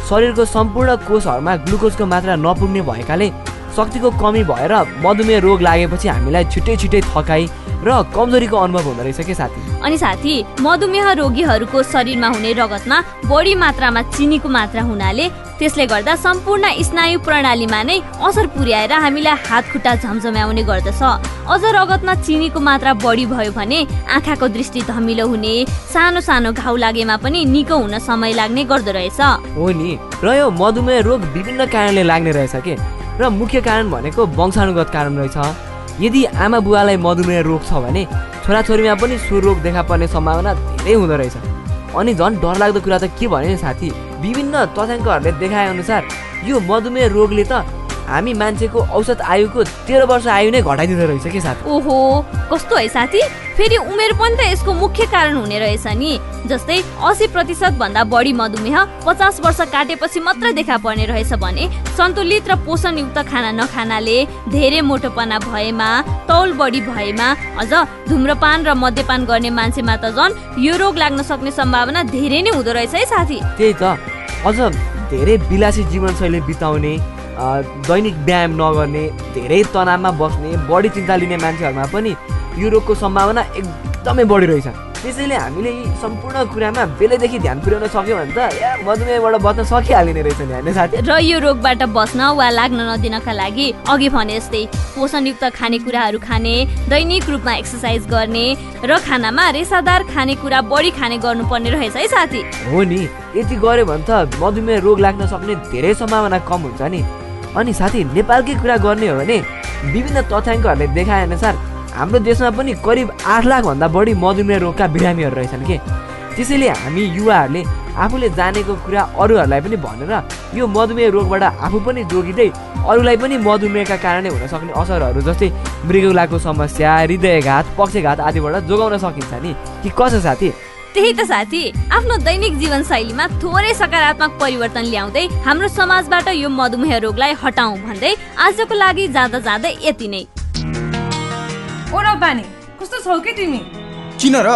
शरीरको सम्पूर्ण कोषहरूमा ग्लुकोजको मात्रा नपुग्ने भएकाले शक्तिको कमी भएर मधुमेह रोग लागेपछि हामीलाई छिट्टै छिट्टै थकाइ र कमजोरीको अनुभव हुँदो रहेछ के साथी? अनि साथी मधुमेह रोगीहरूको शरीरमा हुने रगतमा बढी मात्रामा चिनीको मात्रा हुनाले त्यसले गर्दा सम्पूर्ण स्नायु प्रणालीमा नै असर पुर्याएर हामीलाई हात खुट्टा झमझम्याउने गर्दछ। अझ रगतमा चिनीको मात्रा बढी भयो भने आँखाको दृष्टि धमिलो हुने सानो सानो घाउ लागेमा पनि निको हुन समय लाग्ने गर्दो रहेछ। हो नि। र यो मधुमेह रोग विभिन्न कारणले लाग्ने रहेछ के? र मुख्य कारण भनेको वंशानुगत कारण रहेछ। यदि आमा बुवालाई मधुमेह रोग छ भने छोराछोरीमा पनि सो रोग देखा पर्ने सम्भावना धेरै हुँदो रहेछ। अनि झन् डरलाग्दो कुरा त के भने साथी विभिन्न तथ्याङ्कहरूले देखाए अनुसार यो मधुमेह रोगले त हामी मान्छेको औसत आयुको तेह्र वर्ष आयु नै घटाइदिँदो रहेछ के साथी? ओहो कस्तो है साथी? फेरि उमेर पनि त यसको मुख्य कारण हुने रहेछ नि। जस्तै असी प्रतिशत भन्दा बढी मधुमेह पचास वर्ष काटेपछि मात्र देखा पर्ने रहेछ भने सन्तुलित र पोषणयुक्त खाना नखानाले धेरै मोटोपना भएमा तौल बढी भएमा अझ धुम्रपान र मद्यपान गर्ने मान्छेमा त झन् यो रोग लाग्न सक्ने सम्भावना धेरै नै हुँदो रहेछ है साथी। त्यही त। अझ धेरै विलासी जीवनशैली बिताउने दैनिक व्यायाम नगर्ने धेरै तनावमा बस्ने बढी चिन्ता लिने मान्छेहरूमा पनि यो रोगको सम्भावना एकदमै बढी रहेछ। त्यसैले हामीले यी सम्पूर्ण कुरामा बेलैदेखि ध्यान पुर्याउन सक्यौँ भने त या मधुमेहबाट बच्न सकिहालिने रहेछ नि होइन साथी? र यो रोगबाट बस्न वा लाग्न नदिनका लागि अघि भने जस्तै पोषणयुक्त खानेकुराहरू खाने दैनिक रूपमा एक्सर्साइज गर्ने र खानामा रेसादार खानेकुरा बढी खाने गर्नुपर्ने रहेछ है साथी। हो नि यति गऱ्यो भने त मधुमेह रोग लाग्न सक्ने धेरै सम्भावना कम हुन्छ नि। अनि साथी नेपालकै कुरा गर्ने हो भने विभिन्न तथ्याङ्कहरूले देखाए अनुसार हाम्रो देशमा पनि करिब आठ लाखभन्दा बढी मधुमेह रोगका बिरामीहरू रहेछन् के। त्यसैले हामी युवाहरूले आफूले जानेको कुरा अरूहरूलाई पनि भनेर यो मधुमेह रोगबाट आफू पनि जोगिँदै अरूलाई पनि मधुमेहका कारणले हुन सक्ने असरहरू जस्तै मृगौलाको समस्या हृदयघात पक्षघात आदिबाट जोगाउन सकिन्छ नि। कि कसो साथी? त्यही त साथी। आफ्नो दैनिक जीवनशैलीमा थोरै सकारात्मक परिवर्तन ल्याउँदै हाम्रो समाजबाट यो मधुमेह रोगलाई हटाउँ भन्दै आजको लागि जाँदा जाँदै यति नै। ओरा बानी कस्तो छौ कि तिमी? किन र?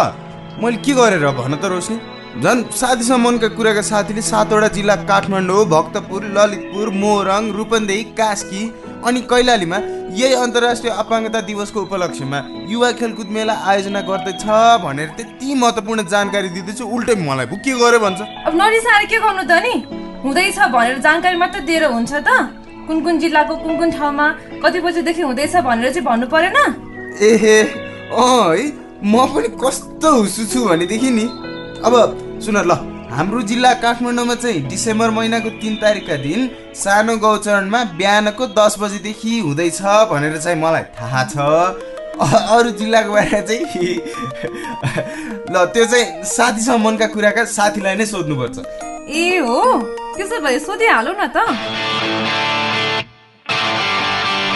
मैले के गरेर भन त रोशनी। झन् साथीसँग मनका कुराका साथीले सातवटा जिल्ला काठमाडौँ भक्तपुर ललितपुर मोरङ रूपन्देही कास्की अनि कैलालीमा यही अन्तर्राष्ट्रिय अपाङ्गता दिवसको उपलक्ष्यमा युवा खेलकुद मेला आयोजना गर्दैछ भनेर त्यति महत्त्वपूर्ण जानकारी दिँदैछु। उल्टै मलाई पो के गर्यो भन्छ? अब नरिसाएर के गर्नु त नि? हुँदैछ भनेर जानकारी मात्र दिएर हुन्छ त। कुन कुन जिल्लाको कुन कुन ठाउँमा कति बजीदेखि हुँदैछ भनेर चाहिँ भन्नु परेन। एहे अँ है म पनि कस्तो हुसु छु भनेदेखि नि। अब सुन ल। हाम्रो जिल्ला काठमाडौँमा चाहिँ डिसेम्बर महिनाको तिन तारिकका दिन सानो गौचरणमा बिहानको दस बजीदेखि हुँदैछ भनेर चाहिँ मलाई थाहा छ। अरू जिल्लाको बारेमा चाहिँ ल त्यो चाहिँ साथीसँग मनका कुराका साथीलाई नै सोध्नुपर्छ। ए हो? त्यसो भए सोधिहालौ न त।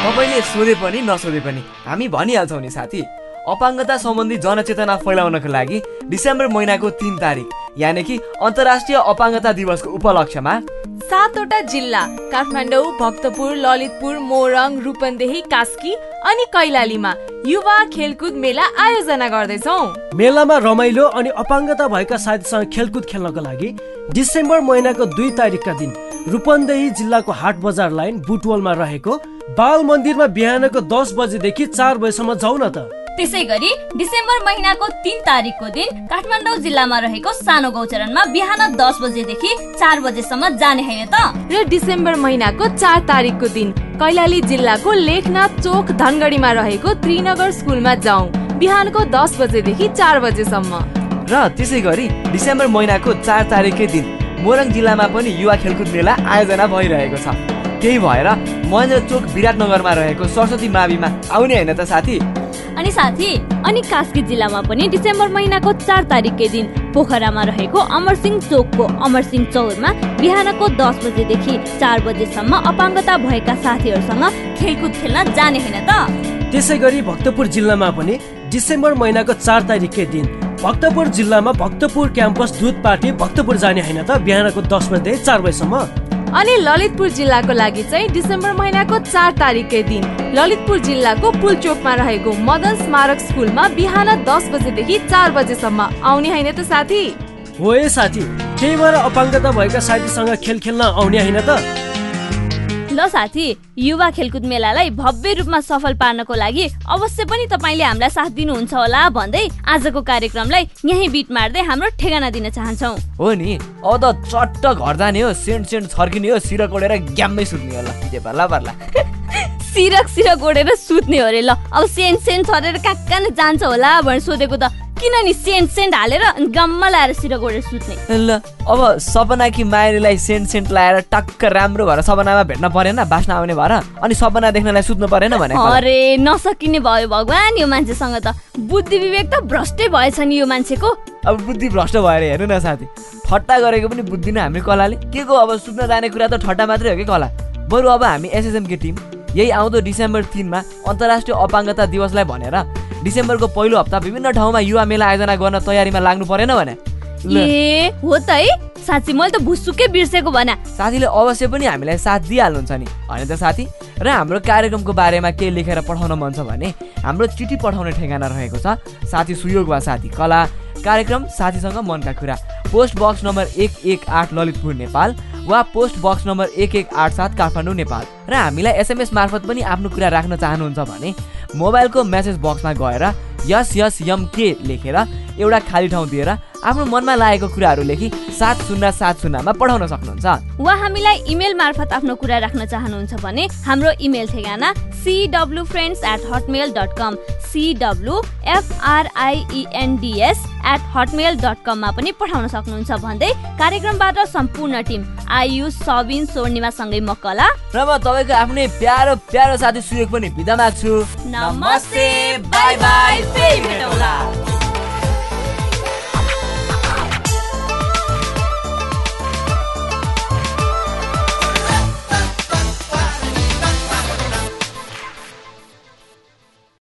तपाईँले सोधे पनि नसोधे पनि। हामी भनिहाल्छौँ नि साथी। अपाङ्गता सम्बन्धी जनचेतना फैलाउनको लागि डिसेम्बर महिनाको तिन तारिक यानि कि अन्तर्राष्ट्रिय अपाङ्गता दिवसको उपलक्ष्यमा सातवटा जिल्ला काठमाडौँ भक्तपुर ललितपुर मोरङ रूपन्देही कास्की अनि कैलालीमा युवा खेलकुद मेला आयोजना गर्दैछौ। मेलामा रमाइलो अनि अपाङ्गता भएका साथीसँग खेलकुद खेल्नको लागि डिसेम्बर महिनाको दुई तारिकका दिन रूपन्देही जिल्लाको हाट बजार लाइन बुटवलमा रहेको बाल मन्दिरमा बिहानको दस बजेदेखि चार बजेसम्म जाउँ न त। त्यसै गरी डिसेम्बर महिनाको तिन तारिकको दिन काठमाडौँ जिल्लामा रहेको सानो गौचरणमा बिहान दस बजेदेखि चार बजेसम्म जाने होइन त? र डिसेम्बर महिनाको चार तारिकको दिन कैलाली जिल्लाको लेखनाथ चोक धनगढीमा रहेको त्रिनगर स्कुलमा जाउँ। बिहानको दस बजेदेखि चार बजेसम्म। र त्यसै गरी डिसेम्बर महिनाको चार तारिककै दिन मोरङ जिल्लामा पनि युवा खेलकुद मेला आयोजना भइरहेको छ। त्यही भएर महेन्द्र चोक विराटनगरमा रहेको सरस्वती माविमा आउने होइन त साथी? अनि साथी अनि कास्की जिल्लामा पनि डिसेम्बर महिनाको चार तारिककै दिन पोखरामा रहेको अमरसिंह चोकको अमरसिंह चौरमा बिहानको दस बजेदेखि चार बजेसम्म अपाङ्गता भएका साथीहरूसँग खेलकुद खेल्न जाने होइन त? त्यसै गरी भक्तपुर जिल्लामा पनि डिसेम्बर महिनाको चार तारिककै दिन भक्तपुर जिल्लामा भक्तपुर क्याम्पस दुध पार्टी भक्तपुर जाने होइन त? बिहानको दस बजेदेखि चार बजीसम्म? अनि ललितपुर जिल्लाको लागि चाहिँ डिसेम्बर महिनाको चार तारिककै दिन ललितपुर जिल्लाको पुलचोकमा रहेको मदन स्मारक स्कुलमा बिहान दस बजेदेखि चार बजेसम्म आउने होइन त साथी? हो ए साथी त्यही भएर अपाङ्गता भएका साथीसँग खेल खेल्न आउने होइन त। ल साथी युवा खेलकुद मेलालाई भव्य रूपमा सफल पार्नको लागि अवश्य पनि तपाईँले हामीलाई साथ दिनुहुन्छ होला भन्दै आजको कार्यक्रमलाई यही बिट मार्दै हाम्रो ठेगाना दिन चाहन्छौँ। हो नि अब त चट्ट घर जाने हो सेन्ट सेन्ट छर्किने हो सिर कोडेर ग्याम्मै सुत्ने होला के पर्ला पर्ला। सिरक सिरक ओढेर सुत्ने हो अरे ल अब सेन्ट सेन्ट छरेर कहाँ कहाँ जान्छ होला भनेर सोधेको त किन नि सेन्ट सेन्ट हालेर गम्म लाएर सिरक ओढेर सुत्ने। ल अब सपना कि मायारीलाई सेन्ट सेन्ट लाएर टक्क राम्रो भएर सपनामा भेट्न परेन बाँच्न आउने भएर अनि सपना देख्नलाई सुत्नु परेन भने अरे नसकिने भयो भगवान् यो मान्छेसँग त बुद्धि विवेक त भ्रष्टै भएछ नि यो मान्छेको। अब बुद्धि भ्रष्ट भएर हेर्नु न साथी ठट्टा गरेको पनि बुझ्दिन हामी कलाले। के को अब सुत्न जाने कुरा त ठट्टा मात्रै हो कि कला? बरु अब हामी एसएसएमकी टिम यही आउँदो डिसेम्बर तिनमा अन्तर्राष्ट्रिय अपाङ्गता दिवसलाई भनेर डिसेम्बरको पहिलो हप्ता विभिन्न ठाउँमा युवा मेला आयोजना गर्न तयारीमा लाग्नु परेन भने। ए हो त है। साँच्ची मैले त भुसुकै बिर्सेको भना। साथीले अवश्य पनि हामीलाई साथ दिइहाल्नुहुन्छ नि। होइन त साथी? र हाम्रो कार्यक्रमको बारेमा केही लेखेर पठाउन मन छ भने हाम्रो चिठी पठाउने ठेगाना रहेको छ। साथी सुयोग वा साथी कला। कार्यक्रम साथीसँग मनका कुरा। पोस्ट बक्स नम्बर एक एक आठ ललितपुर नेपाल वा पोस्ट बक्स नम्बर एक एक आठ सात काठमाडौँ नेपाल। र हामीलाई एसएमएस मार्फत पनि आफ्नो कुरा राख्न चाहनुहुन्छ भने मोबाइलको मेसेज बक्समा गएर यस यस यम के लेखेर एउटा खाली ठाउँ दिएर आफ्नो मनमा लागेको कुराहरू लेखी सात शून्य सात शून्यमा पठाउन सक्नुहुन्छ। वा हामीलाई इमेल मार्फत आफ्नो कुरा राख्न चाहनुहुन्छ भने हाम्रो इमेल ठेगाना सिडब्लु friends at Hotmail dot com सिडब्लु एफआरआइइएनडिएस at Hotmail dot कममा पनि पठाउन सक्नुहुन्छ भन्दै कार्यक्रमबाट सम्पूर्ण टिम आयुष सबिन स्वर्णिमासँगै म कला। र म तपाईँको आफ्नै प्यारो प्यारो साथी सुयोग पनि बिदा माग्छु। नमस्ते बाई बाई फेरि भेटौँला।